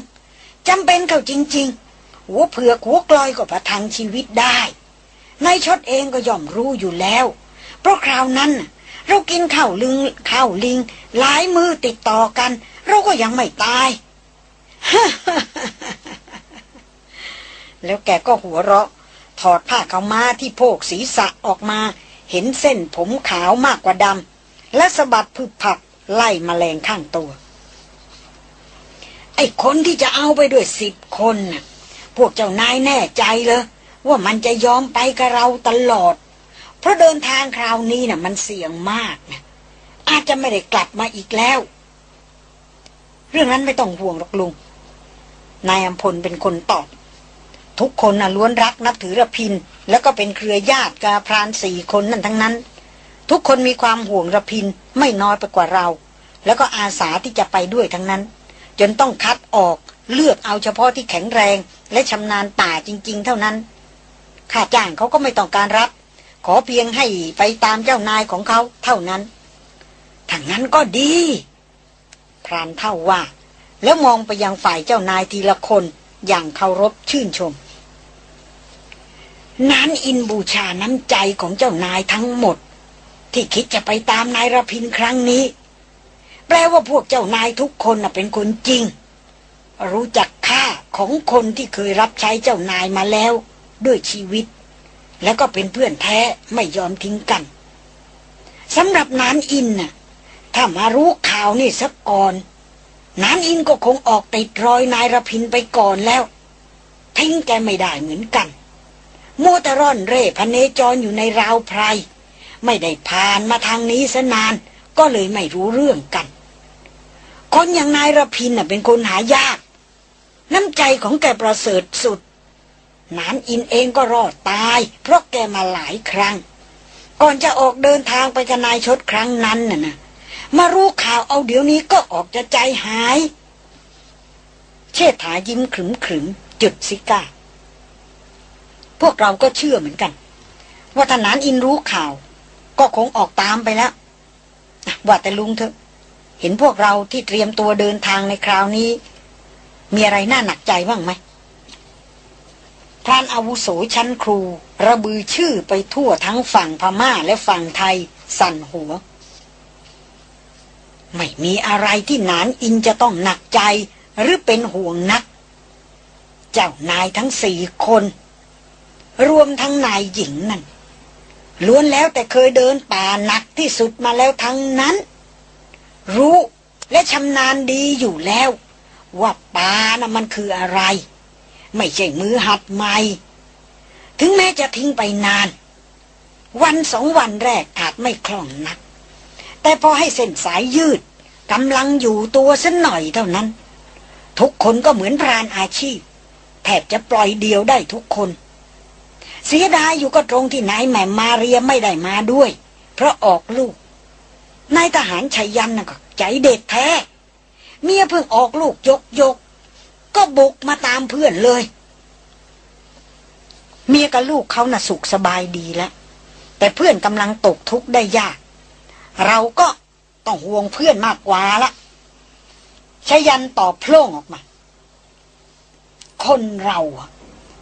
จำเป็นเขาจริง ๆ หัวเผือกหัวกลอยก็ประทังชีวิตได้นายชดเองก็ย่อมรู้อยู่แล้ว เพราะคราวนั้นเรากินข้าวลึงข้าวลิง หลายมือติดต่อกัน เราก็ยังไม่ตาย แล้วแกก็หัวเราะ ถอดผ้าขาวม้าที่โพกศีรษะออกมา เห็นเส้นผมขาวมากกว่าดำและสะบัดพึบผักไล่มแมลงข้างตัว ไอ้คนที่จะเอาไปด้วยสิบคนน่ะพวกเจ้านายแน่ใจเลยว่ามันจะยอมไปกับเราตลอด เพราะเดินทางคราวนี้นะ่ะ มันเสี่ยงมากนะอาจจะไม่ได้กลับมาอีกแล้ว เรื่องนั้นไม่ต้องห่วงหรอกลุง นายอัมพลเป็นคนตอบ ทุกคนน่ะล้วนรักนับถือระพิน แล้วก็เป็นเครือญาติกาพรานสี่คนนั่นทั้งนั้น ทุกคนมีความห่วงระพินไม่น้อยไปกว่าเรา แล้วก็อาสาที่จะไปด้วยทั้งนั้น จนต้องคัดออกเลือกเอาเฉพาะที่แข็งแรง และชำนาญป่าจริง ๆ เท่านั้นค่าจ้างเขาก็ไม่ต้องการรับ ขอเพียงให้ไปตามเจ้านายของเขาเท่านั้นทางนั้นก็ดี พรานเท่าว่า แล้วมองไปยังฝ่ายเจ้านายทีละคนอย่างเคารพชื่นชม นั้นอินบูชาน้ำใจของเจ้านายทั้งหมด ที่คิดจะไปตามนายรพินครั้งนี้ แปลว่าพวกเจ้านายทุกคนเป็นคนจริง รู้จักค่าของคนที่เคยรับใช้เจ้านายมาแล้วด้วยชีวิต แล้วก็เป็นเพื่อนแท้ไม่ยอมทิ้งกันสำหรับนานอินน่ะถ้ามารู้ข่าวนี่สักก่อนนานอินก็คงออกติดรอยนายรพินไปก่อนแล้ว ทิ้งแกไม่ได้เหมือนกัน โมตร่อนเร่พเนจรอยู่ในราวไพร ไม่ได้ผ่านมาทางนี้สนาน ก็เลยไม่รู้เรื่องกัน คนอย่างนายระพินน่ะเป็นคนหายาก น้ำใจของแกประเสริฐสุด นานอินเองก็รอดตาย เพราะแกมาหลายครั้ง ก่อนจะออกเดินทางไปกับนายชดครั้งนั้นน่ะนะมารู้ข่าวเอาเดี๋ยวนี้ก็ออกจะใจหาย เชษฐายิ้มขรึมขรึมจุดซิก้า พวกเราก็เชื่อเหมือนกัน ว่าทนานอินรู้ข่าว ก็คงออกตามไปแล้วว่าแต่ลุงเถอะ เห็นพวกเราที่เตรียมตัวเดินทางในคราวนี้ มีอะไรน่าหนักใจบ้างไหมพรานอาวุโสชั้นครู ระบือชื่อไปทั่วทั้งฝั่งพม่าและฝั่งไทย สั่นหัว ไม่มีอะไรที่นานอินจะต้องหนักใจหรือเป็นห่วงนัก เจ้านายทั้งสี่คน รวมทั้งนายหญิงนั่นล้วนแล้วแต่เคยเดินป่าหนักที่สุดมาแล้วทั้งนั้น รู้และชำนาญดีอยู่แล้ว ว่าป่านะ่ะมันคืออะไร ไม่ใช่มือหัดใหม่ ถึงแม้จะทิ้งไปนาน วันสองวันแรกอาจไม่คล่องนัก แต่พอให้เส้นสายยืดกำลังอยู่ตัวสันหน่อยเท่านั้น ทุกคนก็เหมือนพรานอาชีพ แทบจะปล่อยเดียวได้ทุกคน เสียดายอยู่ก็ตรงที่นายแม่มาเรียไม่ได้มาด้วย เพราะออกลูก นายทหารชัยยันน่ะก็ใจเด็ดแท้ เมียเพิ่งออกลูกยกยก ก็บุกมาตามเพื่อนเลย เมียกับลูกเขาน่ะสุขสบายดีแล้ว แต่เพื่อนกำลังตกทุกข์ได้ยาก เราก็ต้องห่วงเพื่อนมากกว่าละชยันตอบโพล่งออกมา คนเรา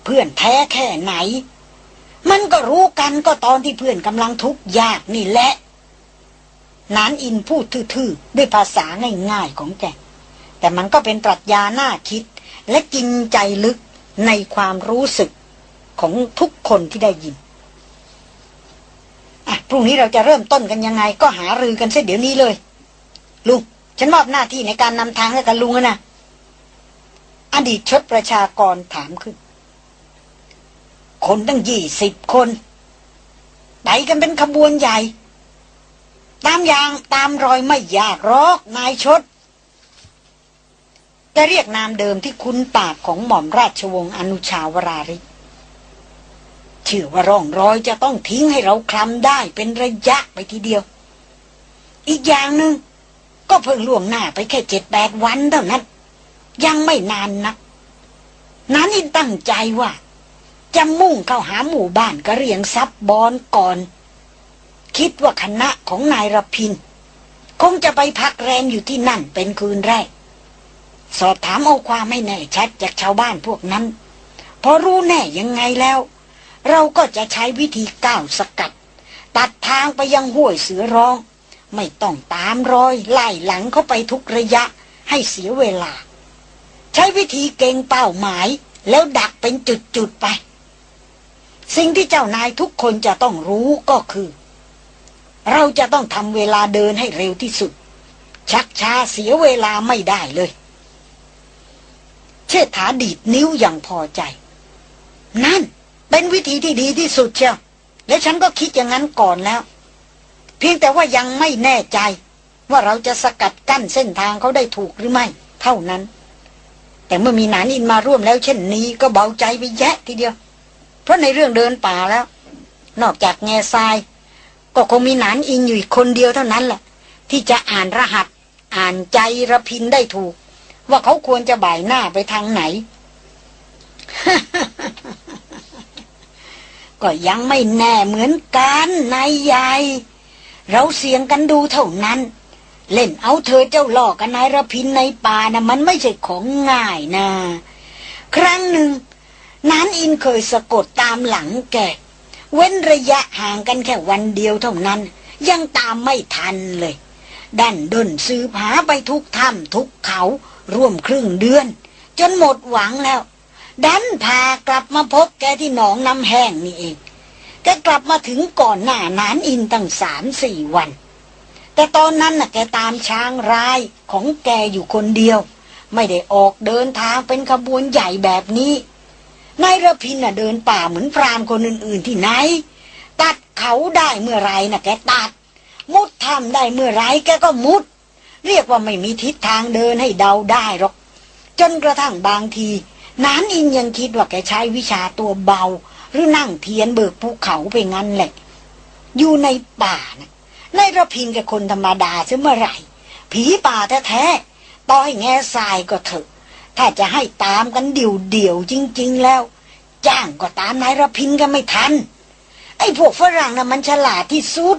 เพื่อนแท้แค่ไหน มันก็รู้กันก็ตอนที่เพื่อนกำลังทุกข์ยากนี่แหละนานอินพูดทื่อๆ ด้วยภาษาง่ายๆของแก แต่มันก็เป็นปรัชญาหน้าคิด และกินใจลึกในความรู้สึกของทุกคนที่ได้ยิน อะ พรุ่งนี้เราจะเริ่มต้นกันยังไง ก็หารือกันเสียเดี๋ยวนี้เลย ลุง ฉันมอบหน้าที่ในการนำทางให้กับลุงนะ อดีตชดประชากรถามขึ้น คนตั้งยี่สิบคนไปกันเป็นขบวนใหญ่ ตามยางตามรอยไม่ยากรอกนายชด จะเรียกนามเดิมที่คุ้นปากของหม่อมราชวงศ์อนุชาวราริเชื่อว่าร่องรอยจะต้องทิ้งให้เราคลำได้เป็นระยะไปทีเดียว อีกอย่างหนึง่งก็เพิ่งล่วงหน้าไปแค่เจ็ดแปดวันเท่านั้น ยังไม่นานนะักนั้นอินตั้งใจว่า จะมุ่งเข้าหาหมู่บ้านกระเรียงซับบอนก่อน คิดว่าคณะของนายรพิน คงจะไปพักแรมอยู่ที่นั่นเป็นคืนแรก สอบถามเอาความไม่แน่ชัดจากชาวบ้านพวกนั้น พอรู้แน่ยังไงแล้ว เราก็จะใช้วิธีก้าวสกัด ตัดทางไปยังห้วยเสือร้อง ไม่ต้องตามรอยไล่หลังเข้าไปทุกระยะให้เสียเวลา ใช้วิธีเก่งเป้าหมายแล้วดักเป็นจุดๆไป สิ่งที่เจ้านายทุกคนจะต้องรู้ก็คือ เราจะต้องทำเวลาเดินให้เร็วที่สุด ชักช้าเสียเวลาไม่ได้เลย เชษฐาดีดนิ้วอย่างพอใจ นั่นเป็นวิธีที่ดีที่สุดเชียวและฉันก็คิดอย่างนั้นก่อนแล้ว เพียงแต่ว่ายังไม่แน่ใจ ว่าเราจะสกัดกั้นเส้นทางเขาได้ถูกหรือไม่ เท่านั้น แต่เมื่อมีนานอินมาร่วมแล้วเช่นนี้ก็เบาใจไปแยะทีเดียว เพราะในเรื่องเดินป่าแล้ว นอกจากแง่ทราย ก็คงมีนานอินอยู่อีกคนเดียวเท่านั้นแหละ ที่จะอ่านรหัส อ่านใจระพินได้ถูก ว่าเขาควรจะบ่ายหน้าไปทางไหน ก็ยังไม่แน่เหมือนกันนายใหญ่เราเสียงกันดูเท่านั้น เล่นเอาเธอเจ้าหลอกกันนายระพินในป่านะมันไม่ใช่ของง่ายนะ ครั้งหนึ่ง นานอินเคยสะกดตามหลังแก เว้นระยะห่างกันแค่วันเดียวเท่านั้น ยังตามไม่ทันเลย ดันด้นซื้อผาไปทุกถ้ำทุกเขาร่วมครึ่งเดือน จนหมดหวังแล้ว ดันพากลับมาพบแกที่หนองน้ำแห้งนี่เองแกกลับมาถึงก่อนหน้านานอินตั้งสามสี่วัน แต่ตอนนั้นน่ะแกตามช้างรายของแกอยู่คนเดียว ไม่ได้ออกเดินทางเป็นขบวนใหญ่แบบนี้ นายระพินน่ะเดินป่าเหมือนพรานคนอื่น ๆ ที่ไหน ตัดเขาได้เมื่อไรน่ะแกตัด มุดทำได้เมื่อไรแกก็มุด เรียกว่าไม่มีทิศทางเดินให้เดาได้หรอก จนกระทั่งบางทีนานอินยังคิดว่าแกใช้วิชาตัวเบา หรือนั่งเทียนเบิกภูเขาไปงั้นแหละ อยู่ในป่านะนายระพินกับคนธรรมดาเสเมื่อไหร่ ผีป่าแท้ๆต่อให้แง่ทรายก็เถอะ ถ้าจะให้ตามกันเดี่ยวๆจริง ๆ แล้ว จ้างก็ตามนายระพินกันไม่ทัน ไอ้พวกฝรั่งนะ่ะมันฉลาดที่สุด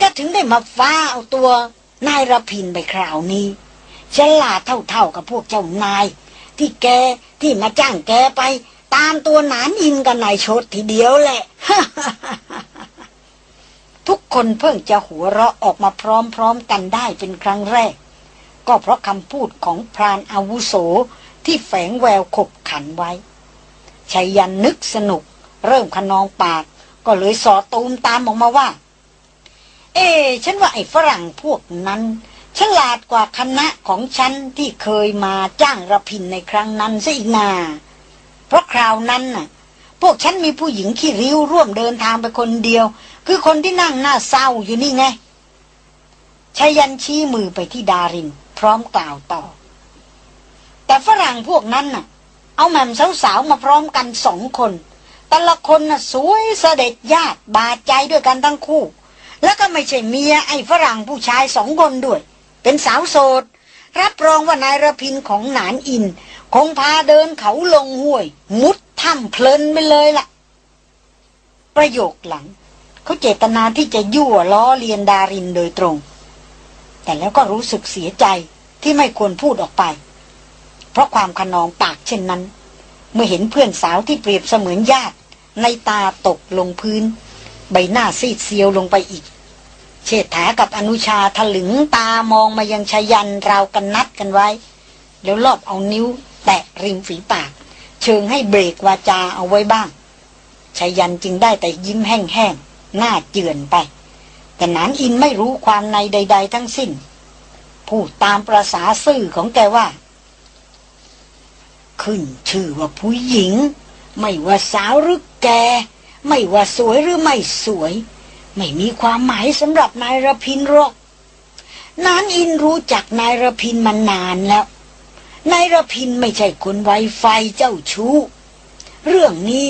ก็ถึงได้มาฟ้าเอาตัวนายระพินไปคราวนี้ฉลาดเท่าๆกับพวกเจ้านาย ที่แกที่มาจ้างแกไป ตามตัวหนานอินกับนายชดทีเดียวแหละ ทุกคนเพิ่งจะหัวเราะออกมาพร้อมๆกันได้เป็นครั้งแรก ก็เพราะคำพูดของพรานอาวุโส ที่แฝงแววขบขันไว้ชัยยันนึกสนุก เริ่มขนองปากก็เลยสอตูมตามออกมาว่า เอ๊ฉันว่าไอ้ฝรั่งพวกนั้น ฉลาดกว่าคณะของฉันที่เคยมาจ้างระพินในครั้งนั้นซะอีกนา เพราะคราวนั้นน่ะ พวกฉันมีผู้หญิงขี้ริ้วร่วมเดินทางไปคนเดียว คือคนที่นั่งหน้าเศร้าอยู่นี่ไงชายันชี้มือไปที่ดาริน พร้อมกล่าวต่อ แต่ฝรั่งพวกนั้นน่ะ เอาแม่มสาวๆมาพร้อมกันสองคน แต่ละคนน่ะสวยเสด็จญาติบาดใจด้วยกันทั้งคู่ แล้วก็ไม่ใช่เมียไอ้ฝรั่งผู้ชายสองคนด้วย เป็นสาวโสด รับรองว่านายระพินของหนานอิน คงพาเดินเขาลงห้วย มุดถ้ำเพลินไปเลยล่ะ ประโยคหลังเขาเจตนาที่จะยั่วล้อเลียนดารินโดยตรง แต่แล้วก็รู้สึกเสียใจที่ไม่ควรพูดออกไป เพราะความขนองปากเช่นนั้น เมื่อเห็นเพื่อนสาวที่เปรียบเสมือนญาติ ในตาตกลงพื้น ใบหน้าซีดเซียวลงไปอีก เชษฐากับอนุชาถลึงตามองมายังชายันราวกันนัดกันไว้ แล้วลอบเอานิ้ว แตะริมฝีปาก เชิงให้เบรกวาจาเอาไว้บ้างชายันจึงได้แต่ยิ้มแห้งๆหน้าเจือนไป แต่นานอินไม่รู้ความในใด ๆ ทั้งสิ้นพูดตามประษาซื่อของแกว่า ขึ้นชื่อว่าผู้หญิง ไม่ว่าสาวหรือแก ไม่ว่าสวยหรือไม่สวย ไม่มีความหมายสำหรับนายระพินหรอกนานอินรู้จักนายระพินมานานแล้ว นายระพินไม่ใช่คนไวไฟเจ้าชู้ เรื่องนี้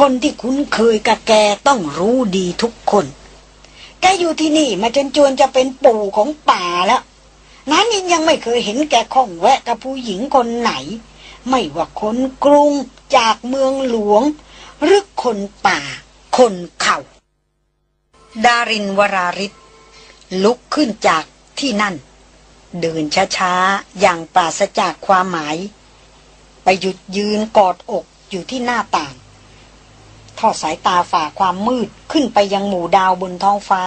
คนที่คุ้นเคยกับแกต้องรู้ดีทุกคน แกอยู่ที่นี่มาจนจวนจะเป็นปู่ของป่าแล้วนานอินยังไม่เคยเห็นแกข้องแวะกับผู้หญิงคนไหน ไม่ว่าคนกรุงจากเมืองหลวง หรือคนป่า คนเขาดารินวราริศลุกขึ้นจากที่นั่น เดินช้าๆ อย่างปราศจากความหมาย ไปหยุดยืนกอดอกอยู่ที่หน้าต่าง ทอดสายตาฝ่าความมืดขึ้นไปยังหมู่ดาวบนท้องฟ้า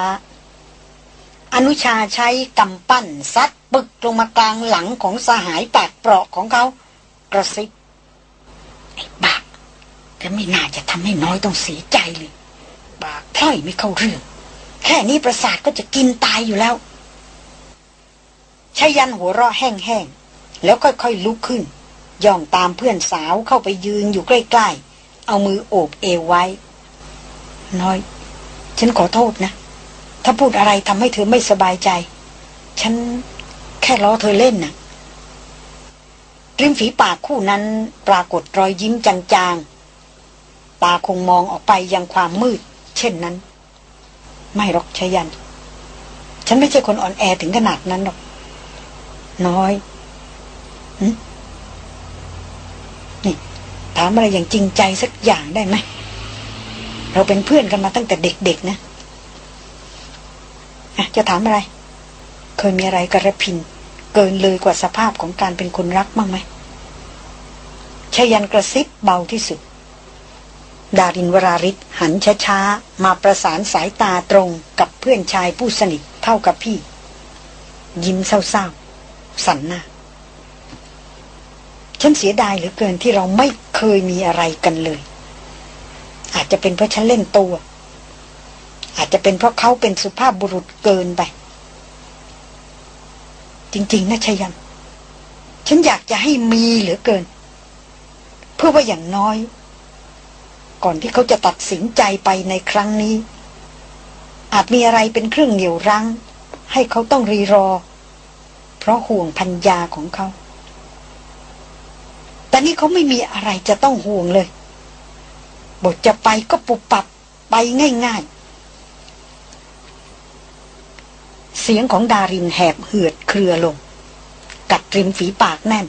อนุชาใช้กำปั้นซัดปึกลงมากลางหลังของสหายปากเปราะของเขา กระซิบไอ้บ้าแกไม่น่าจะทำให้น้อยต้องเสียใจเลยบากพล่อยไม่เข้าเรื่อง แค่นี้ประสาทก็จะกินตายอยู่แล้วชายันหัวเราะแห้งๆ แล้วค่อยๆลุกขึ้น ย่องตามเพื่อนสาวเข้าไปยืนอยู่ใกล้ๆ เอามือโอบเอวไว้ น้อย ฉันขอโทษนะ ถ้าพูดอะไรทำให้เธอไม่สบายใจ ฉันแค่ล้อเธอเล่นน่ะ ริมฝีปากคู่นั้นปรากฏรอยยิ้มจางๆ ตาคงมองออกไปยังความมืด เช่นนั้น ไม่หรอกชยัน ฉันไม่ใช่คนอ่อนแอถึงขนาดนั้นหรอก น้อยนี่ถามอะไรอย่างจริงใจสักอย่างได้ไหม เราเป็นเพื่อนกันมาตั้งแต่เด็กๆนะะจะถามอะไร เคยมีอะไรกระพิน เกินเลยกว่าสภาพของการเป็นคนรักบ้างไหมชยันกระซิบเบาที่สุด ดารินวราริศหันช้าๆ มาประสานสายตาตรงกับเพื่อนชายผู้สนิทเท่ากับพี่ ยิ้มเศร้าๆ สันหน้าฉันเสียดายเหลือเกินที่เราไม่เคยมีอะไรกันเลย อาจจะเป็นเพราะฉันเล่นตัว อาจจะเป็นเพราะเขาเป็นสุภาพบุรุษเกินไป จริง ๆนะชยัน ฉันอยากจะให้มีเหลือเกิน เพื่อว่าอย่างน้อย ก่อนที่เขาจะตัดสินใจไปในครั้งนี้ อาจมีอะไรเป็นเครื่องเหนี่ยวรั้ง ให้เขาต้องรีรอ เพราะห่วงพัญญาของเขา แต่นี่เขาไม่มีอะไรจะต้องห่วงเลย บทจะไปก็ปุบปับไปง่าย ๆ เสียงของดารินแหบเหือดเครือลง กัดริมฝีปากแน่น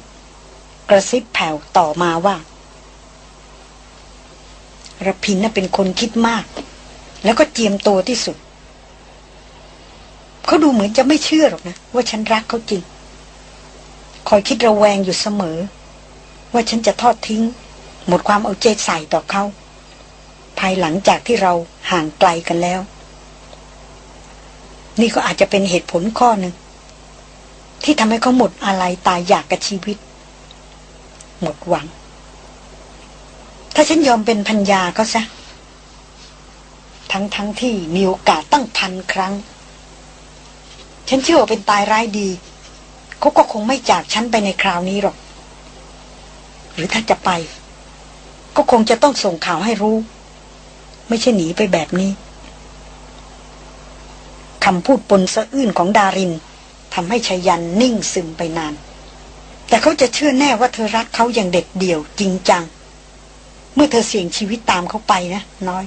กระซิบแผ่วต่อมาว่าระพินน่ะเป็นคนคิดมาก แล้วก็เจียมตัวที่สุด เขาดูเหมือนจะไม่เชื่อหรอกนะ ว่าฉันรักเขาจริง คอยคิดระแวงอยู่เสมอ ว่าฉันจะทอดทิ้ง หมดความเอาใจใส่ต่อเขา ภายหลังจากที่เราห่างไกลกันแล้ว นี่ก็อาจจะเป็นเหตุผลข้อหนึ่ง ที่ทำให้เขาหมดอะไรตายอยากกับชีวิต หมดหวัง ถ้าฉันยอมเป็นพัญญาก็ซะ ทั้งทั้งที่มีโอกาสตั้งพันครั้ง ฉันเชื่อว่าเป็นตายร้ายดีเขาก็คงไม่จากฉันไปในคราวนี้หรอก หรือถ้าจะไป ก็คงจะต้องส่งข่าวให้รู้ ไม่ใช่หนีไปแบบนี้ คำพูดปนสะอื้นของดารินทำให้ชยันนิ่งซึมไปนาน แต่เขาจะเชื่อแน่ว่าเธอรักเขาอย่างเด็ดเดี่ยวจริงจัง เมื่อเธอเสี่ยงชีวิตตามเขาไปนะ น้อย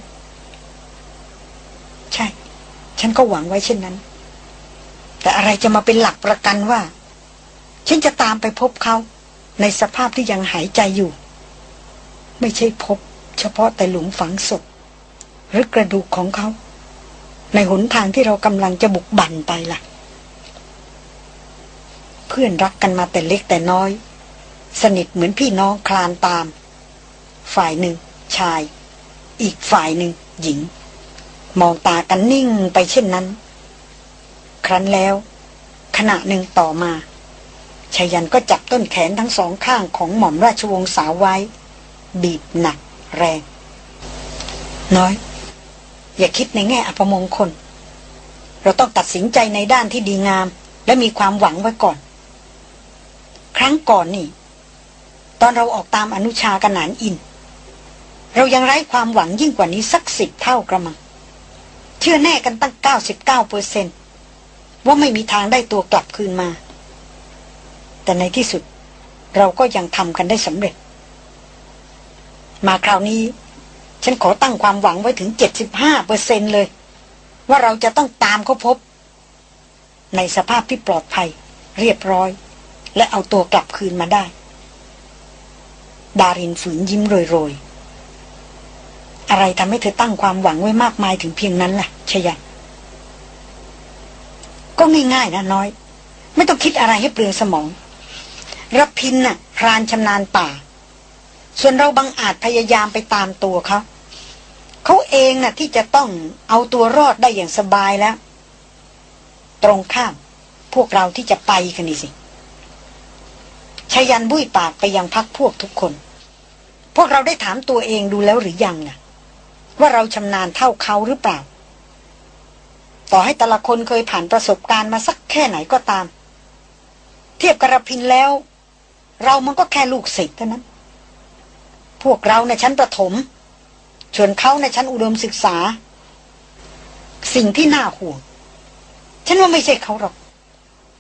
ใช่ ฉันก็หวังไว้เช่นนั้น แต่อะไรจะมาเป็นหลักประกันว่า ฉันจะตามไปพบเขา ในสภาพที่ยังหายใจอยู่ ไม่ใช่พบ เฉพาะแต่หลุมฝังศพหรือกระดูกของเขา ในหนทางที่เรากำลังจะบุกบั่นไปล่ะ เพื่อนรักกันมาแต่เล็กแต่น้อย สนิทเหมือนพี่น้องคลานตาม ฝ่ายหนึ่ง ชาย อีกฝ่ายหนึ่ง หญิง มองตากันนิ่งไปเช่นนั้น ครั้นแล้ว ขณะหนึ่งต่อมาชายันก็จับต้นแขนทั้งสองข้างของหม่อมราชวงศ์สาวไว้ บีบหนัก แรง น้อย อย่าคิดในแง่อัปมงคล เราต้องตัดสินใจในด้านที่ดีงาม และมีความหวังไว้ก่อน ครั้งก่อนนี่ ตอนเราออกตามอนุชากนหนานอิน เรายังไร้ความหวังยิ่งกว่านี้สักสิบเท่ากระมัง เชื่อแน่กันตั้งเก้าสิบเก้าเปอร์เซนว่าไม่มีทางได้ตัวกลับคืนมา แต่ในที่สุด เราก็ยังทำกันได้สำเร็จ มาคราวนี้ ฉันขอตั้งความหวังไว้ถึงเจ็ดสิบห้าเปอร์เซนเลย ว่าเราจะต้องตามเขาพบ ในสภาพที่ปลอดภัย เรียบร้อย และเอาตัวกลับคืนมาได้ ดารินฝืนยิ้มโรยๆ อะไรทำให้เธอตั้งความหวังไว้มากมายถึงเพียงนั้นล่ะชยันก็ง่ายๆนะน้อย ไม่ต้องคิดอะไรให้เปลืองสมองรับพินน่ะพรานชำนาญป่า ส่วนเราบังอาจพยายามไปตามตัวเขาเขาเองน่ะที่จะต้องเอาตัวรอดได้อย่างสบายแล้ว ตรงข้าม พวกเราที่จะไปกันนี่สิชายันบุ้ยปากไปยังพักพวกทุกคน พวกเราได้ถามตัวเองดูแล้วหรือยังน่ะว่าเราชำนาญเท่าเขาหรือเปล่า ต่อให้แต่ละคนเคยผ่านประสบการณ์มาสักแค่ไหนก็ตาม เทียบกระพินแล้ว เรามันก็แค่ลูกศิษย์เท่านั้น วกเราในชั้นประถม ส่วนเขาในชั้นอุดมศึกษา สิ่งที่น่าห่วง ฉันว่าไม่ใช่เขาหรอก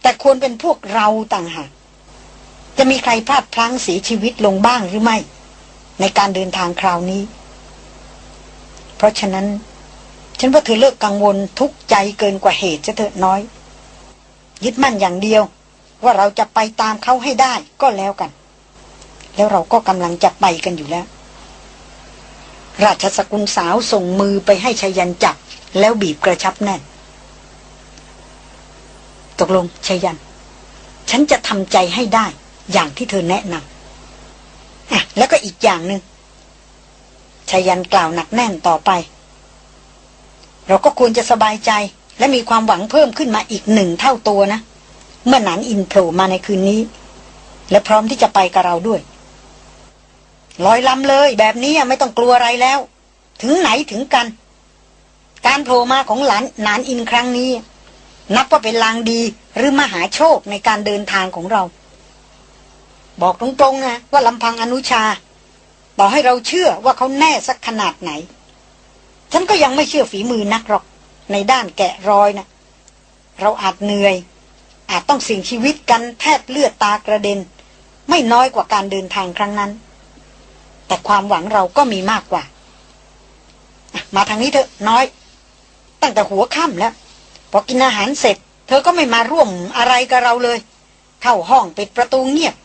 แต่ควรเป็นพวกเราต่างหากจะมีใครพลาดพลั้งเสียชีวิตลงบ้างหรือไม่ ในการเดินทางคราวนี้ เพราะฉะนั้น ฉันว่าเธอเลิกกังวลทุกข์ใจเกินกว่าเหตุจะเถอะน้อย ยึดมั่นอย่างเดียว ว่าเราจะไปตามเขาให้ได้ก็แล้วกัน แล้วเราก็กำลังจะไปกันอยู่แล้ว ราชสกุลสาวส่งมือไปให้ชยันจับ แล้วบีบกระชับแน่น ตกลงชยัน ฉันจะทำใจให้ได้ อย่างที่เธอแนะนำอะแล้วก็อีกอย่างหนึง่งชยันกล่าวหนักแน่นต่อไป เราก็ควรจะสบายใจและมีความหวังเพิ่มขึ้นมาอีกหนึ่งเท่าตัวนะ เมื่อหนานอินโผล่มาในคืนนี้ และพร้อมที่จะไปกับเราด้วย ลอยลำเลยแบบนี้ไม่ต้องกลัวอะไรแล้ว ถึงไหนถึงกัน การโผล่มาของหลานนานอินครั้งนี้ นับว่าเป็นลางดีหรือมหาโชคในการเดินทางของเรา บอกตรงๆนะว่าลำพังอนุชา ต่อให้เราเชื่อว่าเขาแน่สักขนาดไหน ฉันก็ยังไม่เชื่อฝีมือนักหรอก ในด้านแกะรอยนะเราอาจเหนื่อย อาจต้องเสี่ยงชีวิตกันแทบเลือดตากระเด็น ไม่น้อยกว่าการเดินทางครั้งนั้น แต่ความหวังเราก็มีมากกว่า มาทางนี้เถอะน้อย ตั้งแต่หัวค่ำแล้ว พอกินอาหารเสร็จ เธอก็ไม่มาร่วมอะไรกับเราเลย เข้าห้องปิดประตูเงียบ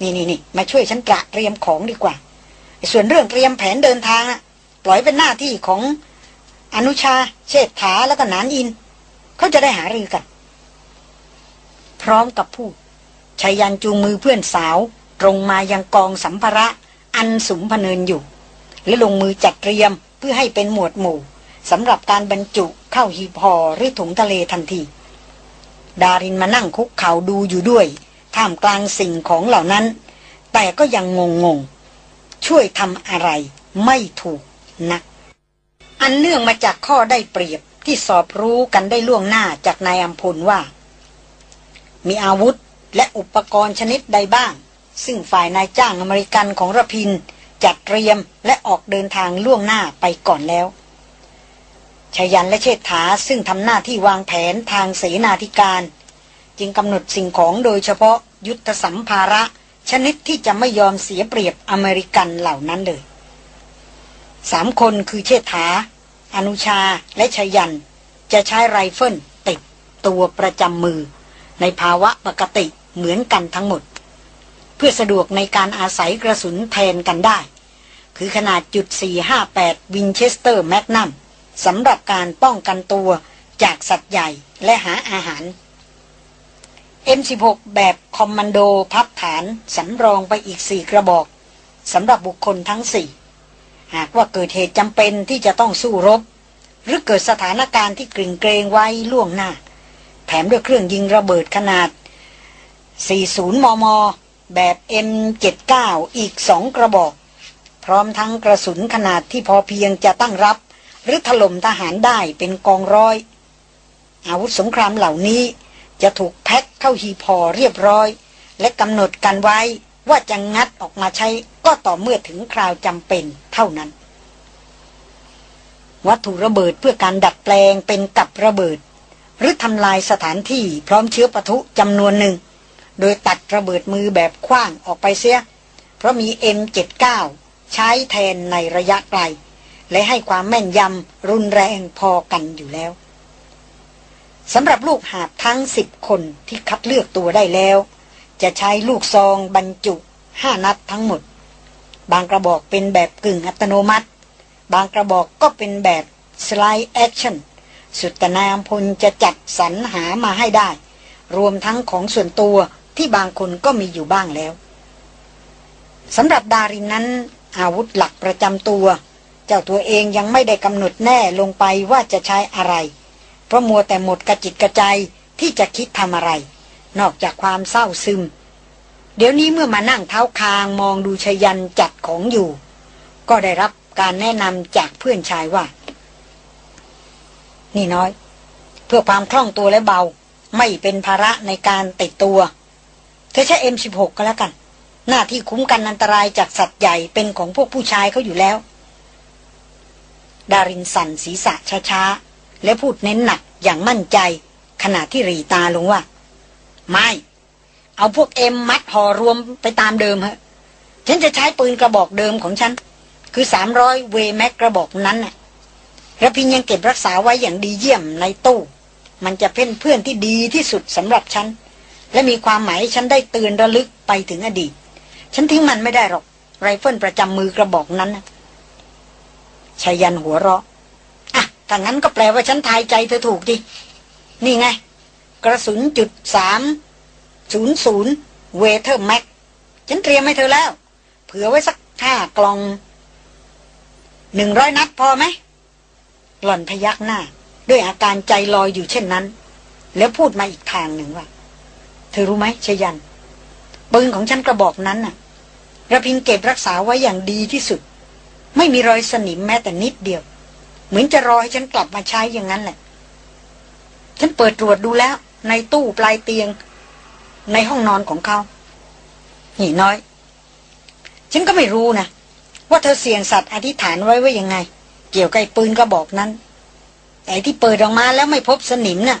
นี่นี่นี่มาช่วยฉันตระเตรียมของดีกว่า ส่วนเรื่องเตรียมแผนเดินทางอะปล่อยเป็นหน้าที่ของอนุชา เชษฐาแล้วก็นานอิน เขาจะได้หารือกัน พร้อมกับพูดชายันจูงมือเพื่อนสาว ตรงมายังกองสัมภาระ อันสุมพเนินอยู่ และลงมือจัดเตรียมเพื่อให้เป็นหมวดหมู่สำหรับการบรรจุเข้าหีบห่อหรือถุงทะเลทันที ดารินมานั่งคุกเข่าดูอยู่ด้วย ท่ามกลางสิ่งของเหล่านั้น แต่ก็ยังงงงช่วยทำอะไรไม่ถูกนัก อันเนื่องมาจากข้อได้เปรียบที่สอบรู้กันได้ล่วงหน้าจากนายอัมพลว่า มีอาวุธและอุปกรณ์ชนิดใดบ้าง ซึ่งฝ่ายนายจ้างอเมริกันของระพิน จัดเตรียมและออกเดินทางล่วงหน้าไปก่อนแล้วชยันและเชษฐาซึ่งทำหน้าที่วางแผนทางเสนาธิการ จึงกำหนดสิ่งของโดยเฉพาะยุทธสัมภาระ ชนิดที่จะไม่ยอมเสียเปรียบอเมริกันเหล่านั้นเลยสามคนคือเชษฐา อนุชาและชยัน จะใช้ไรเฟิลติดตัวประจำมือ ในภาวะปกติเหมือนกันทั้งหมด เพื่อสะดวกในการอาศัยกระสุนแทนกันได้ คือขนาดจุด458 Winchester Magnum สำหรับการป้องกันตัวจากสัตว์ใหญ่และหาอาหาร M16 แบบคอมมานโดพับฐานสำรองไปอีกสี่กระบอกสำหรับบุคคลทั้งสี่หากว่าเกิดเหตุจำเป็นที่จะต้องสู้รบ หรือเกิดสถานการณ์ที่กริ่งเกรงไว้ล่วงหน้า แถมด้วยเครื่องยิงระเบิดขนาด 40 มม แบบ M79 อีกสองกระบอก พร้อมทั้งกระสุนขนาดที่พอเพียงจะตั้งรับ หรือถล่มทหารได้เป็นกองร้อย อาวุธสงครามเหล่านี้จะถูกแพ็คเข้าหีพอเรียบร้อย และกำหนดกันไว้ว่าจะงัดออกมาใช้ก็ต่อเมื่อถึงคราวจำเป็นเท่านั้น วัตถุระเบิดเพื่อการดัดแปลงเป็นกับระเบิด หรือทำลายสถานที่พร้อมเชื้อปะทุจำนวนหนึ่ง โดยตัดระเบิดมือแบบคว้างออกไปเสีย เพราะมี M79 ใช้แทนในระยะไกล และให้ความแม่นยำรุนแรงพอกันอยู่แล้วสำหรับลูกหาบทั้งสิบคนที่คัดเลือกตัวได้แล้ว จะใช้ลูกซองบรรจุห้านัดทั้งหมด บางกระบอกเป็นแบบกึ่งอัตโนมัติ บางกระบอกก็เป็นแบบ slide action สุดแต่นายอำพลจะจัดสรรหามาให้ได้ รวมทั้งของส่วนตัว ที่บางคนก็มีอยู่บ้างแล้วสำหรับดารินนั้น อาวุธหลักประจำตัว เจ้าตัวเองยังไม่ได้กำหนดแน่ลงไปว่าจะใช้อะไร เพราะมัวแต่หมดกระจิตกระใจที่จะคิดทำอะไร นอกจากความเศร้าซึม เดี๋ยวนี้เมื่อมานั่งเท้าคางมองดูชยันจัดของอยู่ ก็ได้รับการแนะนำจากเพื่อนชายว่า นี่น้อย เพื่อความคล่องตัวและเบา ไม่เป็นภาระในการติดตัว เธอใช้ M16 ก็แล้วกัน หน้าที่คุ้มกันอันตรายจากสัตว์ใหญ่เป็นของพวกผู้ชายเขาอยู่แล้ว ดารินสั่นศีรษะช้าๆ และพูดเน้นหนักอย่างมั่นใจ ขณะที่รีตาลงว่า ไม่ เอาพวกเอ็มมัดห่อรวมไปตามเดิมฮะฉันจะใช้ปืนกระบอกเดิมของฉัน คือสามร้อยเวแม็กกระบอกนั้นน่ะระพินยังเก็บรักษาไว้อย่างดีเยี่ยมในตู้ มันจะเป็นเพื่อนที่ดีที่สุดสำหรับฉัน และมีความหมายฉันได้เตือนระลึกไปถึงอดีต ฉันทิ้งมันไม่ได้หรอก ไรเฟิลประจำมือกระบอกนั้นนะชยันหัวเราะอะถ้างั้นก็แปลว่าฉันทายใจเธอถูกดิ นี่ไง กระสุนจุดสามศูนย์ศูนย์ Weatherby Mag ฉันเตรียมให้เธอแล้ว เผื่อไว้สักห้ากล่องหนึ่งร้อยนัดพอไหม หล่อนพยักหน้า ด้วยอาการใจลอยอยู่เช่นนั้น แล้วพูดมาอีกทางหนึ่งว่า เธอรู้ไหมชยันปืนของฉันกระบอกนั้นน่ะระพินเก็บรักษาไว้อย่างดีที่สุด ไม่มีรอยสนิมแม้แต่นิดเดียว เหมือนจะรอให้ฉันกลับมาใช้อย่างนั้นแหละ ฉันเปิดตรวจดูแล้ว ในตู้ปลายเตียง ในห้องนอนของเขาหีน้อย ฉันก็ไม่รู้นะว่าเธอเสี่ยงสัตว์อธิษฐานไว้ว่ายังไง เกี่ยวกับปืนกระบอกนั้น แต่ที่เปิดออกมาแล้วไม่พบสนิมน่ะ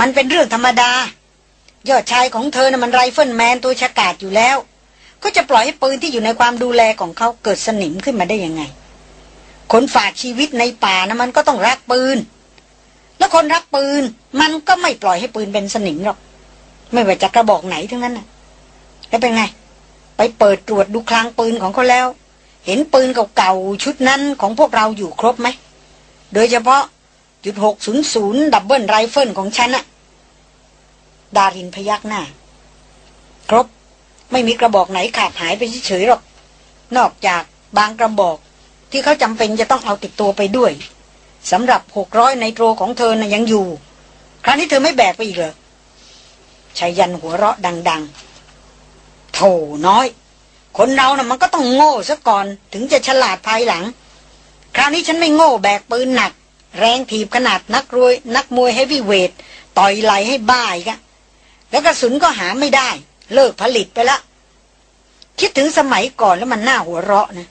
มันเป็นเรื่องธรรมดา ยอดชายของเธอน่ะมัน rifleman ตัวฉกาจอยู่แล้ว ก็จะปล่อยให้ปืนที่อยู่ในความดูแลของเขาเกิดสนิมขึ้นมาได้ยังไง คนฝากชีวิตในป่านะมันก็ต้องรักปืน แล้วคนรักปืน มันก็ไม่ปล่อยให้ปืนเป็นสนิมหรอก ไม่ว่าจะกระบอกไหนทั้งนั้นน่ะแล้วเป็นไง ไปเปิดตรวจดูคลังปืนของเขาแล้ว เห็นปืนเก่าๆชุดนั้นของพวกเราอยู่ครบไหม โดยเฉพาะจุดหกศูนย์ศูนย์ double rifle ของฉันอะ ดารินพยักหน้า ครบ ไม่มีกระบอกไหนขาดหายไปเฉยๆหรอก นอกจากบางกระบอก ที่เขาจำเป็นจะต้องเอาติดตัวไปด้วยสำหรับหกร้อย Nitro ของเธอน่ะยังอยู่ คราวนี้เธอไม่แบกไปอีกเหรอชยันหัวเราะดัง ๆ โถน้อย คนเรานะ่ะมันก็ต้องโง่ซะก่อน ถึงจะฉลาดภายหลัง คราวนี้ฉันไม่โง่แบกปืนหนัก แรงถีบขนาดนักรวย นักมวยเฮฟวีเวท ต่อยไหลให้บ้ายกอะ แล้วกระสุนก็หาไม่ได้ เลิกผลิตไปละ คิดถึงสมัยก่อนแล้วมันน่าหัวเราะนะ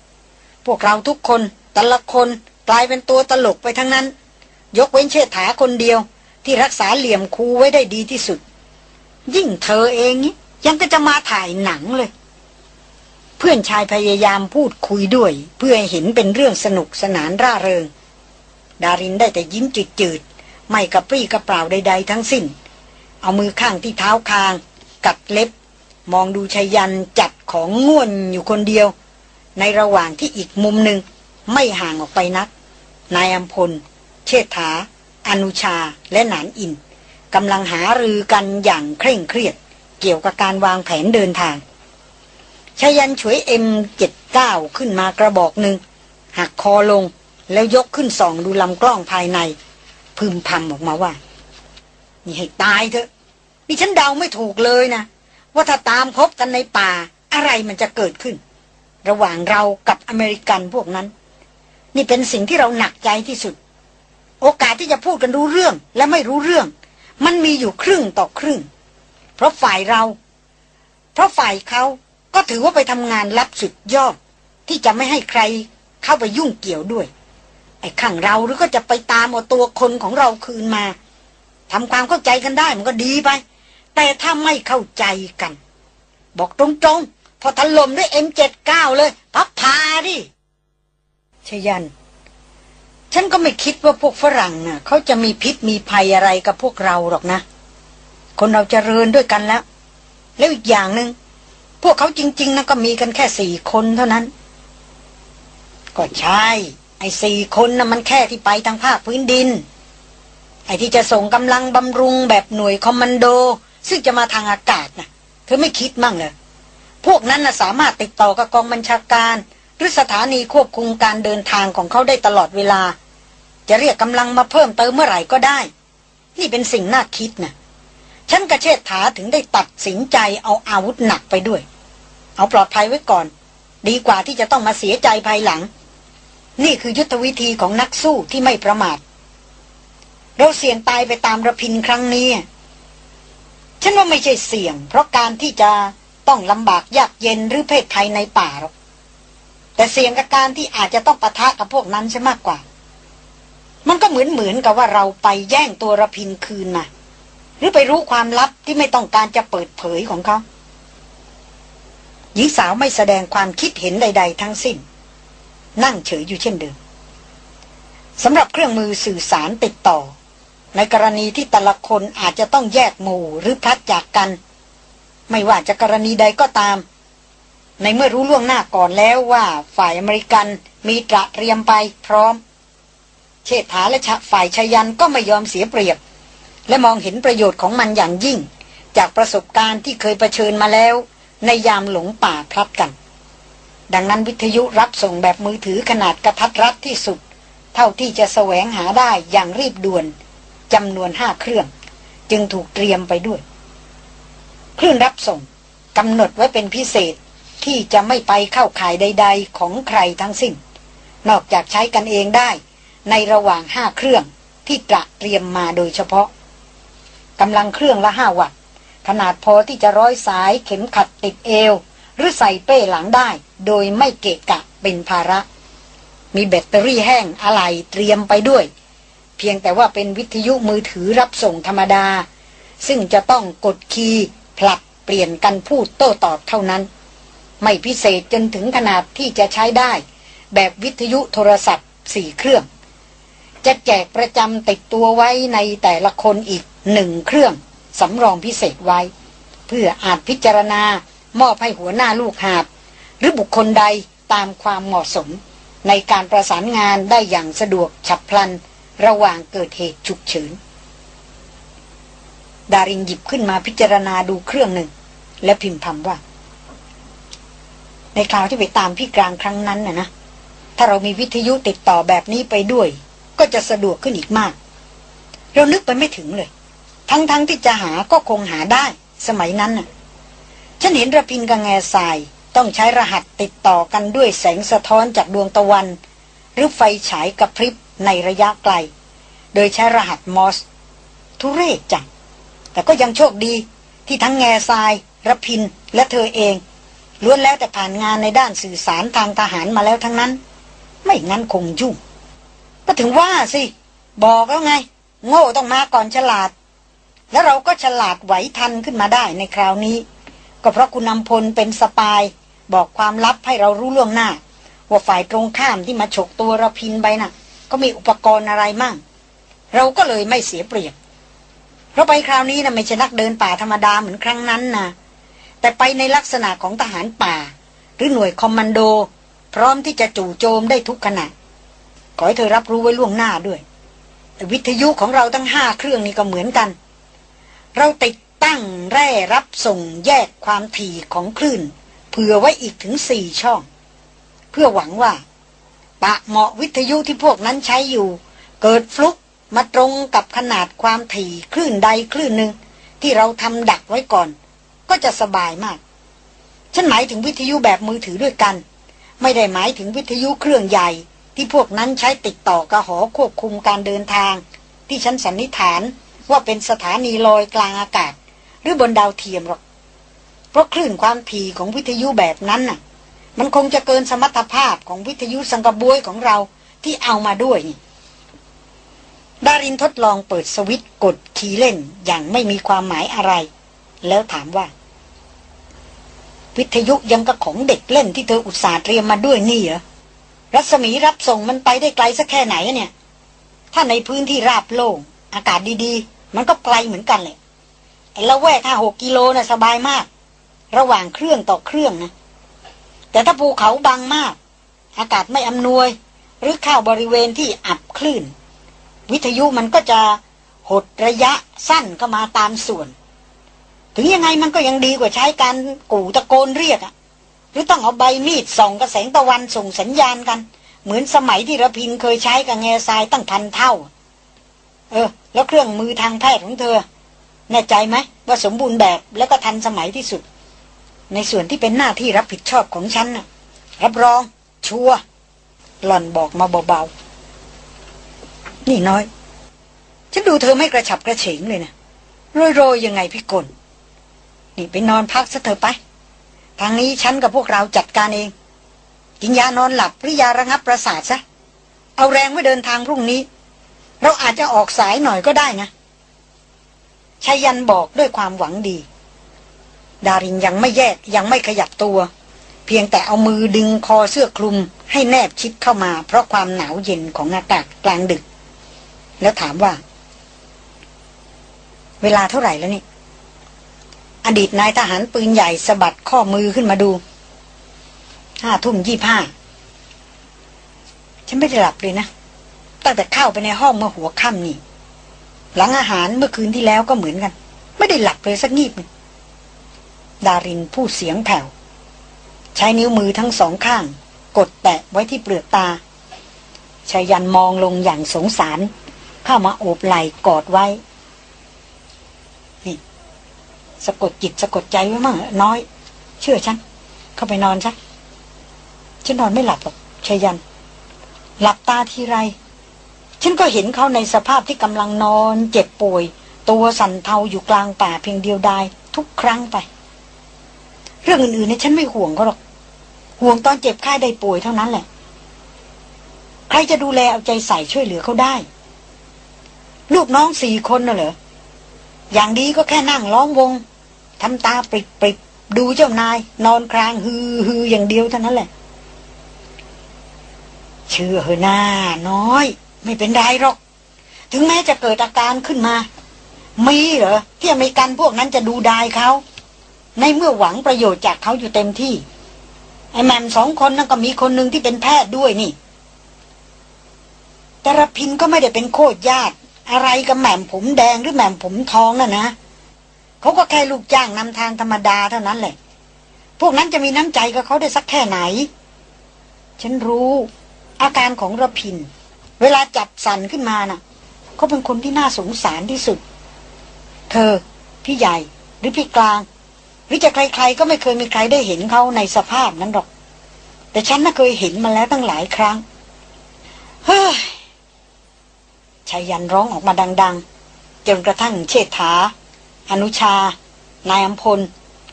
พวกเราทุกคนแต่ละคนกลายเป็นตัวตลกไปทั้งนั้น ยกเว้นเชษฐาคนเดียว ที่รักษาเหลี่ยมคูไว้ได้ดีที่สุด ยิ่งเธอเองนี้ยังก็จะมาถ่ายหนังเลย เพื่อนชายพยายามพูดคุยด้วย เพื่อให้เห็นเป็นเรื่องสนุกสนานร่าเริง ดารินได้แต่ยิ้มจืดๆไม่กระปรี้กระเปล่าใด ๆ ทั้งสิ้น เอามือข้างที่เท้าคาง กัดเล็บ มองดูชายันจัดของง่วนอยู่คนเดียว ในระหว่างที่อีกมุมหนึ่งไม่ห่างออกไปนัก นายอัมพล เชษฐา อนุชาและหนานอินกำลังหารือกันอย่างเคร่งเครียด เกี่ยวกับการวางแผนเดินทางชายันฉวยเอ็มเจ็ดเก้าขึ้นมากระบอกหนึ่งหักคอลงแล้วยกขึ้นส่องดูลำกล้องภายใน พึมพำออกมาว่า นี่ให้ตายเถอะ นี่ฉันเดาไม่ถูกเลยนะ ว่าถ้าตามคบกันในป่า อะไรมันจะเกิดขึ้น ระหว่างเรากับอเมริกันพวกนั้น นี่เป็นสิ่งที่เราหนักใจที่สุด โอกาสที่จะพูดกันรู้เรื่องและไม่รู้เรื่อง มันมีอยู่ครึ่งต่อครึ่ง เพราะฝ่ายเรา เพราะฝ่ายเขาก็ถือว่าไปทำงานลับสุดยอด ที่จะไม่ให้ใครเข้าไปยุ่งเกี่ยวด้วย ไอ้ข้างเราหรือก็จะไปตามเอาตัวคนของเราคืนมา ทำความเข้าใจกันได้มันก็ดีไป แต่ถ้าไม่เข้าใจกัน บอกตรงๆ พอถล่มด้วย M79 เลย พับพาดิชยัน ฉันก็ไม่คิดว่าพวกฝรั่งน่ะเขาจะมีพิษมีภัยอะไรกับพวกเราหรอกนะ คนเราจเจริญด้วยกันแล้ว แล้วอีกอย่างหนึง่งพวกเขาจริง ๆนะก็มีกันแค่สี่คนเท่านั้น ก็ใช่ ไอ้สี่คนนะ่ะมันแค่ที่ไปทางภาคพื้นดิน ไอ้ที่จะส่งกำลังบำรุงแบบหน่วยคอมมานโด ซึ่งจะมาทางอากาศนะเธอไม่คิดมั่งเลยพวกนั้นนะสามารถติดต่อกับกองบัญชาการ หรือสถานีควบคุมการเดินทางของเขาได้ตลอดเวลา จะเรียกกำลังมาเพิ่มเติมเมื่อไหร่ก็ได้ นี่เป็นสิ่งน่าคิดนะฉันกระเชษฐาถึงได้ตัดสินใจเอาอาวุธหนักไปด้วย เอาปลอดภัยไว้ก่อน ดีกว่าที่จะต้องมาเสียใจภายหลัง นี่คือยุทธวิธีของนักสู้ที่ไม่ประมาท เราเสี่ยงตายไปตามระพินครั้งนี้ ฉันว่าไม่ใช่เสี่ยง เพราะการที่จะต้องลำบากยากเย็นหรือเพศภัยในป่าหรอกแต่เสี่ยงกับการที่อาจจะต้องปะทะกับพวกนั้นใช่มากกว่า มันก็เหมือนเหมือนกับว่าเราไปแย่งตัวระพินคืนมาหรือไปรู้ความลับที่ไม่ต้องการจะเปิดเผยของเขาหญิงสาวไม่แสดงความคิดเห็นใด ๆ ทั้งสิ้น นั่งเฉยอยู่เช่นเดิมสำหรับเครื่องมือสื่อสารติดต่อ ในกรณีที่แต่ละคนอาจจะต้องแยกหมู่หรือพลัดจากกัน ไม่ว่าจะกรณีใดก็ตาม ในเมื่อรู้ล่วงหน้าก่อนแล้วว่าฝ่ายอเมริกันมีตระเตรียมไปพร้อม เชษฐาและฝ่ายชายันก็ไม่ยอมเสียเปรียบ และมองเห็นประโยชน์ของมันอย่างยิ่ง จากประสบการณ์ที่เคยเผชิญมาแล้ว ในยามหลงป่าพลัดกัน ดังนั้นวิทยุรับส่งแบบมือถือขนาดกระทัดรัดที่สุด เท่าที่จะแสวงหาได้อย่างรีบด่วน จำนวนห้าเครื่อง จึงถูกเตรียมไปด้วยเครื่องรับส่งกำหนดไว้เป็นพิเศษที่จะไม่ไปเข้าข่ายใด ๆ ของใครทั้งสิ้น นอกจากใช้กันเองได้ ในระหว่างห้าเครื่องที่ตระเตรียมมาโดยเฉพาะกำลังเครื่องละห้าวัตต์ขนาดพอที่จะร้อยสายเข็มขัดติดเอว หรือใส่เป้หลังได้ โดยไม่เกะกะเป็นภาระ มีแบตเตอรี่แห้งอะไหล่เตรียมไปด้วย เพียงแต่ว่าเป็นวิทยุมือถือรับส่งธรรมดา ซึ่งจะต้องกดคีย์ผลัดเปลี่ยนกันพูดโต้ตอบเท่านั้น ไม่พิเศษจนถึงขนาดที่จะใช้ได้ แบบวิทยุโทรศัพท์สี่เครื่อง จะแจกประจำติดตัวไว้ในแต่ละคนอีกหนึ่งเครื่องสำรองพิเศษไว้ เพื่ออาจพิจารณามอบให้หัวหน้าลูกหาบ หรือบุคคลใดตามความเหมาะสม ในการประสานงานได้อย่างสะดวกฉับพลัน ระหว่างเกิดเหตุฉุกเฉิน ดารินหยิบขึ้นมาพิจารณาดูเครื่องหนึ่ง และพิมพ์พำว่า ในคราวที่ไปตามพี่กลางครั้งนั้นนะนะ ถ้าเรามีวิทยุติดต่อแบบนี้ไปด้วย ก็จะสะดวกขึ้นอีกมาก เรานึกไปไม่ถึงเลย ทั้งๆทที่จะหาก็คงหาได้ สมัยนั้นน่ะ ฉันเห็นระพินกับแง่ทรายต้องใช้รหัสติดต่อกันด้วยแสงสะท้อนจากดวงตะวัน หรือไฟฉายกระพริบ ในระยะไกล โดยใช้รหัสมอส ทุเรศจัง แต่ก็ยังโชคดีที่ทั้งแง่ทรายระพิน และเธอเอง ล้วนแล้วแต่ผ่านงานในด้านสื่อสารทางทหารมาแล้วทั้งนั้น ไม่งั้นคงยุ่ง ก็ถึงว่าสิ บอกแล้วไง โง่ต้องมาก่อนฉลาด แล้วเราก็ฉลาดไหวทันขึ้นมาได้ในคราวนี้ ก็เพราะคุณนำพลเป็นสปาย บอกความลับให้เรารู้ล่วงหน้าว่าฝ่ายตรงข้ามที่มาฉกตัวราพินไปนะ่ะ ก็มีอุปกรณ์อะไรมั่ง เราก็เลยไม่เสียเปรียบเพราะไปคราวนี้นะไม่ใช่นักเดินป่าธรรมดาเหมือนครั้งนั้นนะแต่ไปในลักษณะของทหารป่า หรือหน่วยคอมมานโด พร้อมที่จะจู่โจมได้ทุกขณะขอให้เธอรับรู้ไว้ล่วงหน้าด้วยวิทยุของเราตั้งห้าเครื่องนี้ก็เหมือนกัน เราติดตั้งแร่รับส่งแยกความถี่ของคลื่น เผื่อไว้อีกถึงสี่ช่อง เพื่อหวังว่า ปะเหมาะวิทยุที่พวกนั้นใช้อยู่ เกิดฟลุกมาตรงกับขนาดความถี่คลื่นใดคลื่นหนึ่งที่เราทำดักไว้ก่อน ก็จะสบายมาก ฉันหมายถึงวิทยุแบบมือถือด้วยกัน ไม่ได้หมายถึงวิทยุเครื่องใหญ่ ที่พวกนั้นใช้ติดต่อกระหอควบคุมการเดินทาง ที่ฉันสันนิษฐานว่าเป็นสถานีลอยกลางอากาศ หรือบนดาวเทียมหรอก เพราะคลื่นความถี่ของวิทยุแบบนั้นน่ะ มันคงจะเกินสมรรถภาพของวิทยุสังกบวยของเราที่เอามาด้วย ดารินทดลองเปิดสวิตช์กดคีย์เล่นอย่างไม่มีความหมายอะไร แล้วถามว่า วิทยุยังกับของเด็กเล่นที่เธออุตส่าห์เตรียมมาด้วยนี่เหรอรัศมีรับส่งมันไปได้ไกลสักแค่ไหนเนี่ย ถ้าในพื้นที่ราบโล่งอากาศดีๆ มันก็ไกลเหมือนกันเลยไอ้ละแวกห้าหกกิโลนะ่ะสบายมาก ระหว่างเครื่องต่อเครื่องนะ แต่ถ้าภูเขาบางมาก อากาศไม่อำนวย หรือเข้าบริเวณที่อับคลื่น วิทยุมันก็จะหดระยะสั้นก็มาตามส่วน ถึงยังไงมันก็ยังดีกว่าใช้การกู่ตะโกนเรียกอะหรือต้องเอาใบมีดส่องกระแสงตะวันส่งสัญญาณกัน เหมือนสมัยที่ระพินเคยใช้กับแง่ทรายตั้งพันเท่า เออ แล้วเครื่องมือทางแพทย์ของเธอ แน่ใจไหมว่าสมบูรณ์แบบแล้วก็ทันสมัยที่สุด ในส่วนที่เป็นหน้าที่รับผิดชอบของฉันน่ะรับรอง ชัวหล่อนบอกมาเบาๆ นี่น้อย ฉันดูเธอไม่กระฉับกระเฉงเลยนะโรยๆยังไงพี่กลนี่ไปนอนพักซะเถอะไป ทางนี้ฉันกับพวกเราจัดการเอง กินยานอนหลับหรือยาระงับประสาทซะ เอาแรงไว้เดินทางพรุ่งนี้ เราอาจจะออกสายหน่อยก็ได้นะชายันบอกด้วยความหวังดี ดารินยังไม่แยกยังไม่ขยับตัว เพียงแต่เอามือดึงคอเสื้อคลุม ให้แนบชิดเข้ามา เพราะความหนาวเย็นของอากาศกลางดึก แล้วถามว่า เวลาเท่าไหร่แล้วนี่ อดีตนายทหารปืนใหญ่สะบัดข้อมือขึ้นมาดูห้าทุ่มยี่ห้าฉันไม่ได้หลับเลยนะ ตั้งแต่เข้าไปในห้องเมื่อหัวค่ำนี่ หลังอาหารเมื่อคืนที่แล้วก็เหมือนกัน ไม่ได้หลับเลยสักงีบนึง ดารินพูดเสียงแผ่ว ใช้นิ้วมือทั้งสองข้าง กดแตะไว้ที่เปลือกตาชายันมองลงอย่างสงสาร เข้ามาโอบไหล่กอดไว้ นี่ สะกดจิตสะกดใจไว้มั่งน้อย เชื่อฉัน เข้าไปนอนซะฉันนอนไม่หลับหรอกชายัน หลับตาทีไร ฉันก็เห็นเขาในสภาพที่กำลังนอน เจ็บป่วย ตัวสั่นเทาอยู่กลางป่าเพียงเดียวดายทุกครั้งไป เรื่องอื่นๆเนี่ยฉันไม่ห่วงเขาหรอก ห่วงตอนเจ็บไข้ได้ป่วยเท่านั้นแหละ ใครจะดูแลเอาใจใส่ช่วยเหลือเขาได้ ลูกน้องสี่คนน่ะเหรอ อย่างดีก็แค่นั่งล้อมวงทำตาปริบปริบดูเจ้านาย นอนครางฮือฮืออย่างเดียวเท่านั้นแหละ เชื่อเหอหน้าน้อย ไม่เป็นไรหรอก ถึงแม้จะเกิดอาการขึ้นมา มีเหรอที่อเมริกันพวกนั้นจะดูดายเขา ในเมื่อหวังประโยชน์จากเขาอยู่เต็มที่ ไอ้แมมสองคนนั่นก็มีคนหนึ่งที่เป็นแพทย์ด้วยนี่ แต่ระพินก็ไม่ได้เป็นโคตรญาติ อะไรกับแหม่มผมแดงหรือแหม่มผมทองน่ะนะเขาก็แค่ลูกจ้างนำทางธรรมดาเท่านั้นแหละ พวกนั้นจะมีน้ำใจกับเขาได้สักแค่ไหน ฉันรู้ อาการของระพิน เวลาจับสันขึ้นมาน่ะเขาเป็นคนที่น่าสงสารที่สุด เธอ พี่ใหญ่หรือพี่กลาง รือจะใคร ๆ ก็ไม่เคยมีใครได้เห็นเขาในสภาพนั้นหรอก แต่ฉันน่ะเคยเห็นมาแล้วตั้งหลายครั้ง เฮ้ยชายันร้องออกมาดัง ๆ จนกระทั่งเชษฐา อนุชา นายอัมพล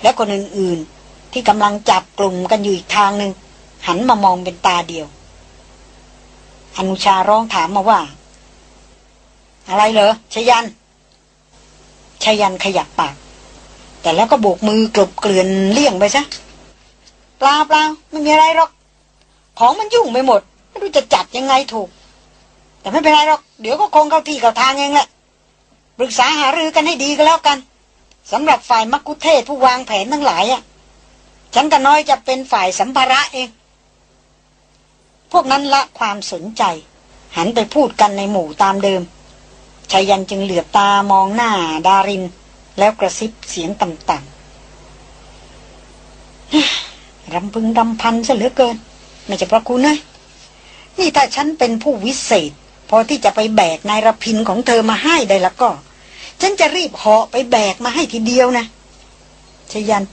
และคนอื่น ๆ ที่กำลังจับกลุ่มกันอยู่อีกทางหนึ่งหันมามองเป็นตาเดียว อนุชาร้องถามมาว่า อะไรเหรอชยันชยันขยับปาก แต่แล้วก็โบกมือกลบเกลื่อนเลี่ยงไปซะปลาเปล่าไม่มีอะไรหรอก ของมันยุ่งไปหมด ไม่รู้จะจัดยังไงถูก แต่ไม่เป็นไรหรอก เดี๋ยวก็คงเข้าที่เข้าทางเองแหละปรึกษาหารือกันให้ดีก็แล้วกันสำหรับฝ่ายมักคุเทศผู้วางแผนทั้งหลายอะ ฉันกับน้อยจะเป็นฝ่ายสัมภาระเอง พวกนั้นละความสนใจ หันไปพูดกันในหมู่ตามเดิมชายันจึงเหลือบตามองหน้าดาริน แล้วกระซิบเสียงต่ำๆรำพึงรำพันซะเหลือเกิน ไม่จะประคุณนะนี่ถ้าฉันเป็นผู้วิเศษ พอที่จะไปแบกนายรพินของเธอมาให้ได้ล้วก็ ฉันจะรีบเหาะไปแบกมาให้ทีเดียวนะชยัน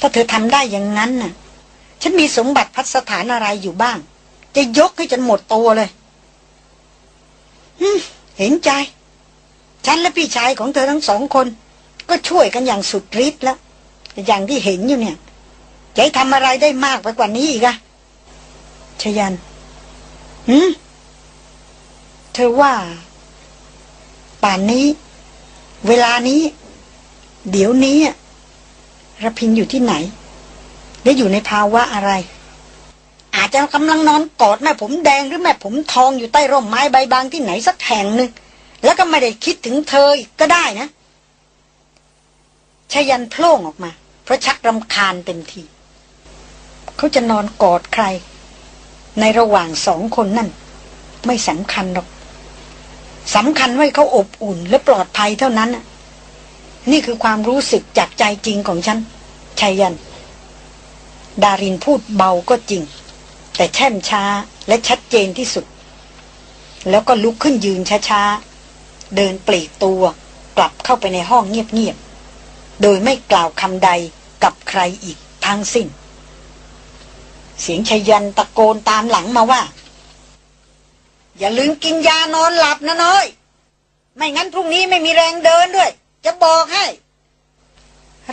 ถ้าเธอทำได้อย่างนั้นน่ะ ฉันมีสมบัติพัสถานอะไรอยู่บ้าง จะยกให้จนหมดตัวเลยเห็นใจ ฉันและพี่ชายของเธอทั้งสองคน ก็ช่วยกันอย่างสุดฤทธิ์แล้ว อย่างที่เห็นอยู่เนี่ยจะทำอะไรได้มากไปกว่านี้อีกอะชยันหืมเธอว่า ป่านนี้ เวลานี้ เดี๋ยวนี้ระพินอยู่ที่ไหนและอยู่ในภาวะอะไร อาจจะกำลังนอนกอดแม่ผมแดงหรือแม่ผมทองอยู่ใต้ร่มไม้ใบบางที่ไหนสักแห่งหนึ่งแล้วก็ไม่ได้คิดถึงเธออีกก็ได้นะ ชายันโพล่งออกมา เพราะชักรำคาญเต็มทีเขาจะนอนกอดใคร ในระหว่างสองคนนั่น ไม่สำคัญหรอกสำคัญไว้เขาอบอุ่นและปลอดภัยเท่านั้นนี่คือความรู้สึกจากใจจริงของฉันชายัน ดารินพูดเบาก็จริง แต่แช่มช้าและชัดเจนที่สุด แล้วก็ลุกขึ้นยืนช้าๆ เดินปลีกตัวกลับเข้าไปในห้องเงียบๆ โดยไม่กล่าวคำใดกับใครอีกทั้งสิ้น เสียงชยันตะโกนตามหลังมาว่า อย่าลืมกินยานอนหลับนะน้อย ไม่งั้นพรุ่งนี้ไม่มีแรงเดินด้วย จะบอกให้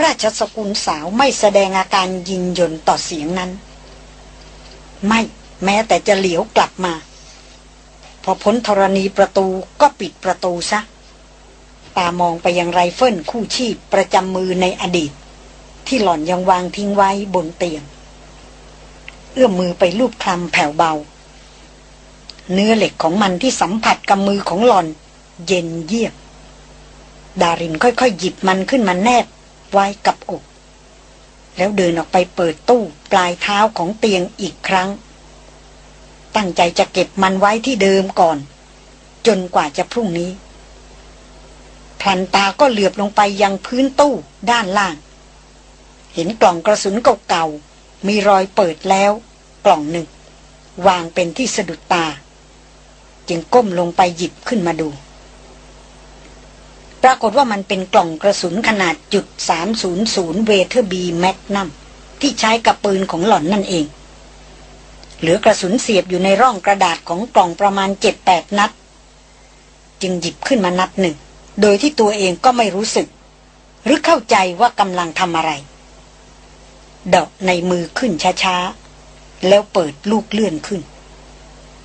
ราชสกุลสาวไม่แสดงอาการยินยนต่อเสียงนั้น ไม่แม้แต่จะเหลียวกลับมา พอพ้นธรณีประตูก็ปิดประตูซะ ตามองไปยังไรเฟิลคู่ชีพประจำมือในอดีต ที่หล่อนยังวางทิ้งไว้บนเตียง เอื้อมมือไปลูบคลำแผ่วเบา เนื้อเหล็กของมันที่สัมผัสกับมือของหลอน เย็นเยียบดารินค่อยๆหยิบมันขึ้นมาแนบไว้กับอก แล้วเดินออกไปเปิดตู้ปลายเท้าของเตียงอีกครั้ง ตั้งใจจะเก็บมันไว้ที่เดิมก่อน จนกว่าจะพรุ่งนี้ พลันตาก็เหลือบลงไปยังพื้นตู้ด้านล่าง เห็นกล่องกระสุนเก่าๆ มีรอยเปิดแล้ว กล่องหนึ่ง วางเป็นที่สะดุดตา จึงก้มลงไปหยิบขึ้นมาดู ปรากฏว่ามันเป็นกล่องกระสุนขนาดจุด300 Weatherby Magnum ที่ใช้กับปืนของหล่อนนั่นเองเหลือกระสุนเสียบอยู่ในร่องกระดาษของกล่องประมาณ7-8นัด จึงหยิบขึ้นมานัดหนึ่ง โดยที่ตัวเองก็ไม่รู้สึก หรือเข้าใจว่ากำลังทำอะไร ดอกในมือขึ้นช้าๆ แล้วเปิดลูกเลื่อนขึ้น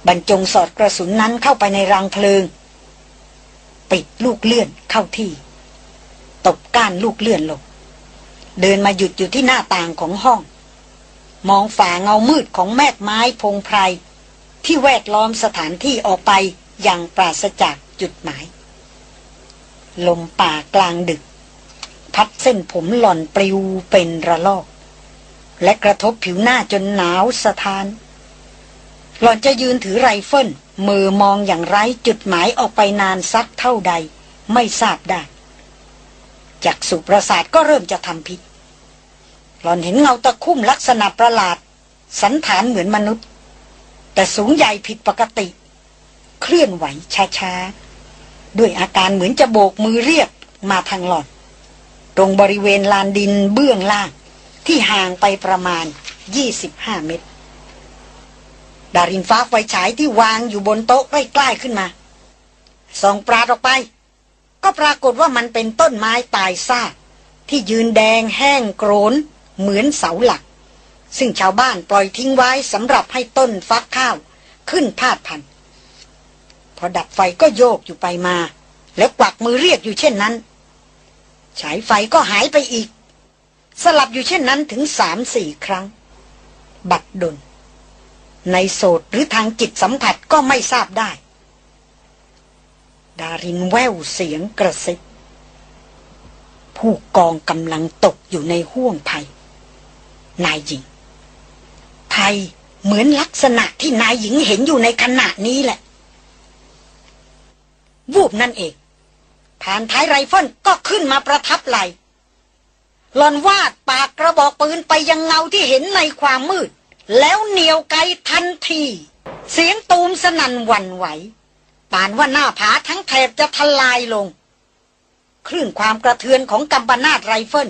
บรรจงสอดกระสุนนั้นเข้าไปในรังเพลิง ปิดลูกเลื่อนเข้าที่ ตบก้านลูกเลื่อนลง เดินมาหยุดอยู่ที่หน้าต่างของห้อง มองฝ่าเงามืดของแมกไม้พงไพรที่แวดล้อมสถานที่ออกไปอย่างปราศจากจุดหมาย ลมป่ากลางดึก พัดเส้นผมหล่อนปลิวเป็นระลอก และกระทบผิวหน้าจนหนาวสะท้าน หล่อนจะยืนถือไรเฟิลมือมองอย่างไร้จุดหมายออกไปนานสักเท่าใด ไม่ทราบได้ จากสุประสาทก็เริ่มจะทำพิษ หล่อนเห็นเงาตะคุ่มลักษณะประหลาด สันฐานเหมือนมนุษย์ แต่สูงใหญ่ผิดปกติ เคลื่อนไหวช้าๆ ด้วยอาการเหมือนจะโบกมือเรียกมาทางหลอนตรงบริเวณลานดินเบื้องล่าง ที่ห่างไปประมาณ 25 เมตร ดารินฟ้าไฟฉายที่วางอยู่บนโต๊ะใกล้ๆขึ้นมาส่องปราดออกไป ก็ปรากฏว่ามันเป็นต้นไม้ตายซากที่ยืนแดงแห้งโกรนเหมือนเสาหลัก ซึ่งชาวบ้านปล่อยทิ้งไว้สำหรับให้ต้นฟักข้าว ขึ้นพาดพัน พอดับไฟก็โยกอยู่ไปมา แล้วกวักมือเรียกอยู่เช่นนั้น ฉายไฟก็หายไปอีก สลับอยู่เช่นนั้นถึงสามสี่ครั้ง บัดดลในโสดหรือทางจิตสัมผัสก็ไม่ทราบได้ ดารินแววเสียงกระซิบผู้กองกำลังตกอยู่ในห้วงภัย นายหญิงภัยเหมือนลักษณะที่นายหญิงเห็นอยู่ในขณะนี้แหละ วูบนั่นเองพานท้ายไรเฟิลก็ขึ้นมาประทับไหล่หล่อนวาดปากกระบอกปืนไปยังเงาที่เห็นในความมืด แล้วเหนี่ยวไกทันที เสียงตูมสนั่นหวั่นไหวปานว่าหน้าผาทั้งแถบจะทลายลง คลื่นความกระเทือนของกัมปนาทไรเฟิล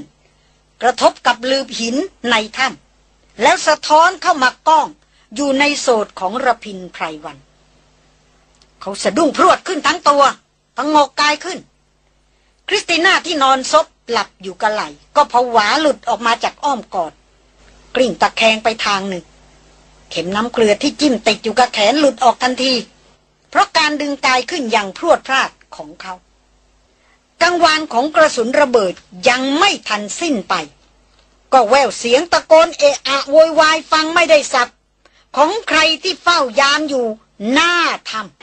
กระทบกับหลืบหินในถ้ำแล้วสะท้อนเข้ามาก้องอยู่ในโสตของรพินทร์ไพรวัลย์ เขาสะดุ้งพรวดขึ้นทั้งตัวพังงกกายขึ้น คริสติน่าที่นอนซบหลับอยู่กะไหล ก็ผวาหลุดออกมาจากอ้อมกอดกริ่งตะแคงไปทางหนึ่ง เข็มน้ำเกลือที่จิ้มติดอยู่กับแขนหลุดออกทันที เพราะการดึงกายขึ้นอย่างพรวดพลาดของเขากังวานของกระสุนระเบิดยังไม่ทันสิ้นไป ก็แววเสียงตะโกนเอะอะโวยวายฟังไม่ได้สับของใครที่เฝ้ายามอยู่หน้าถ้ำ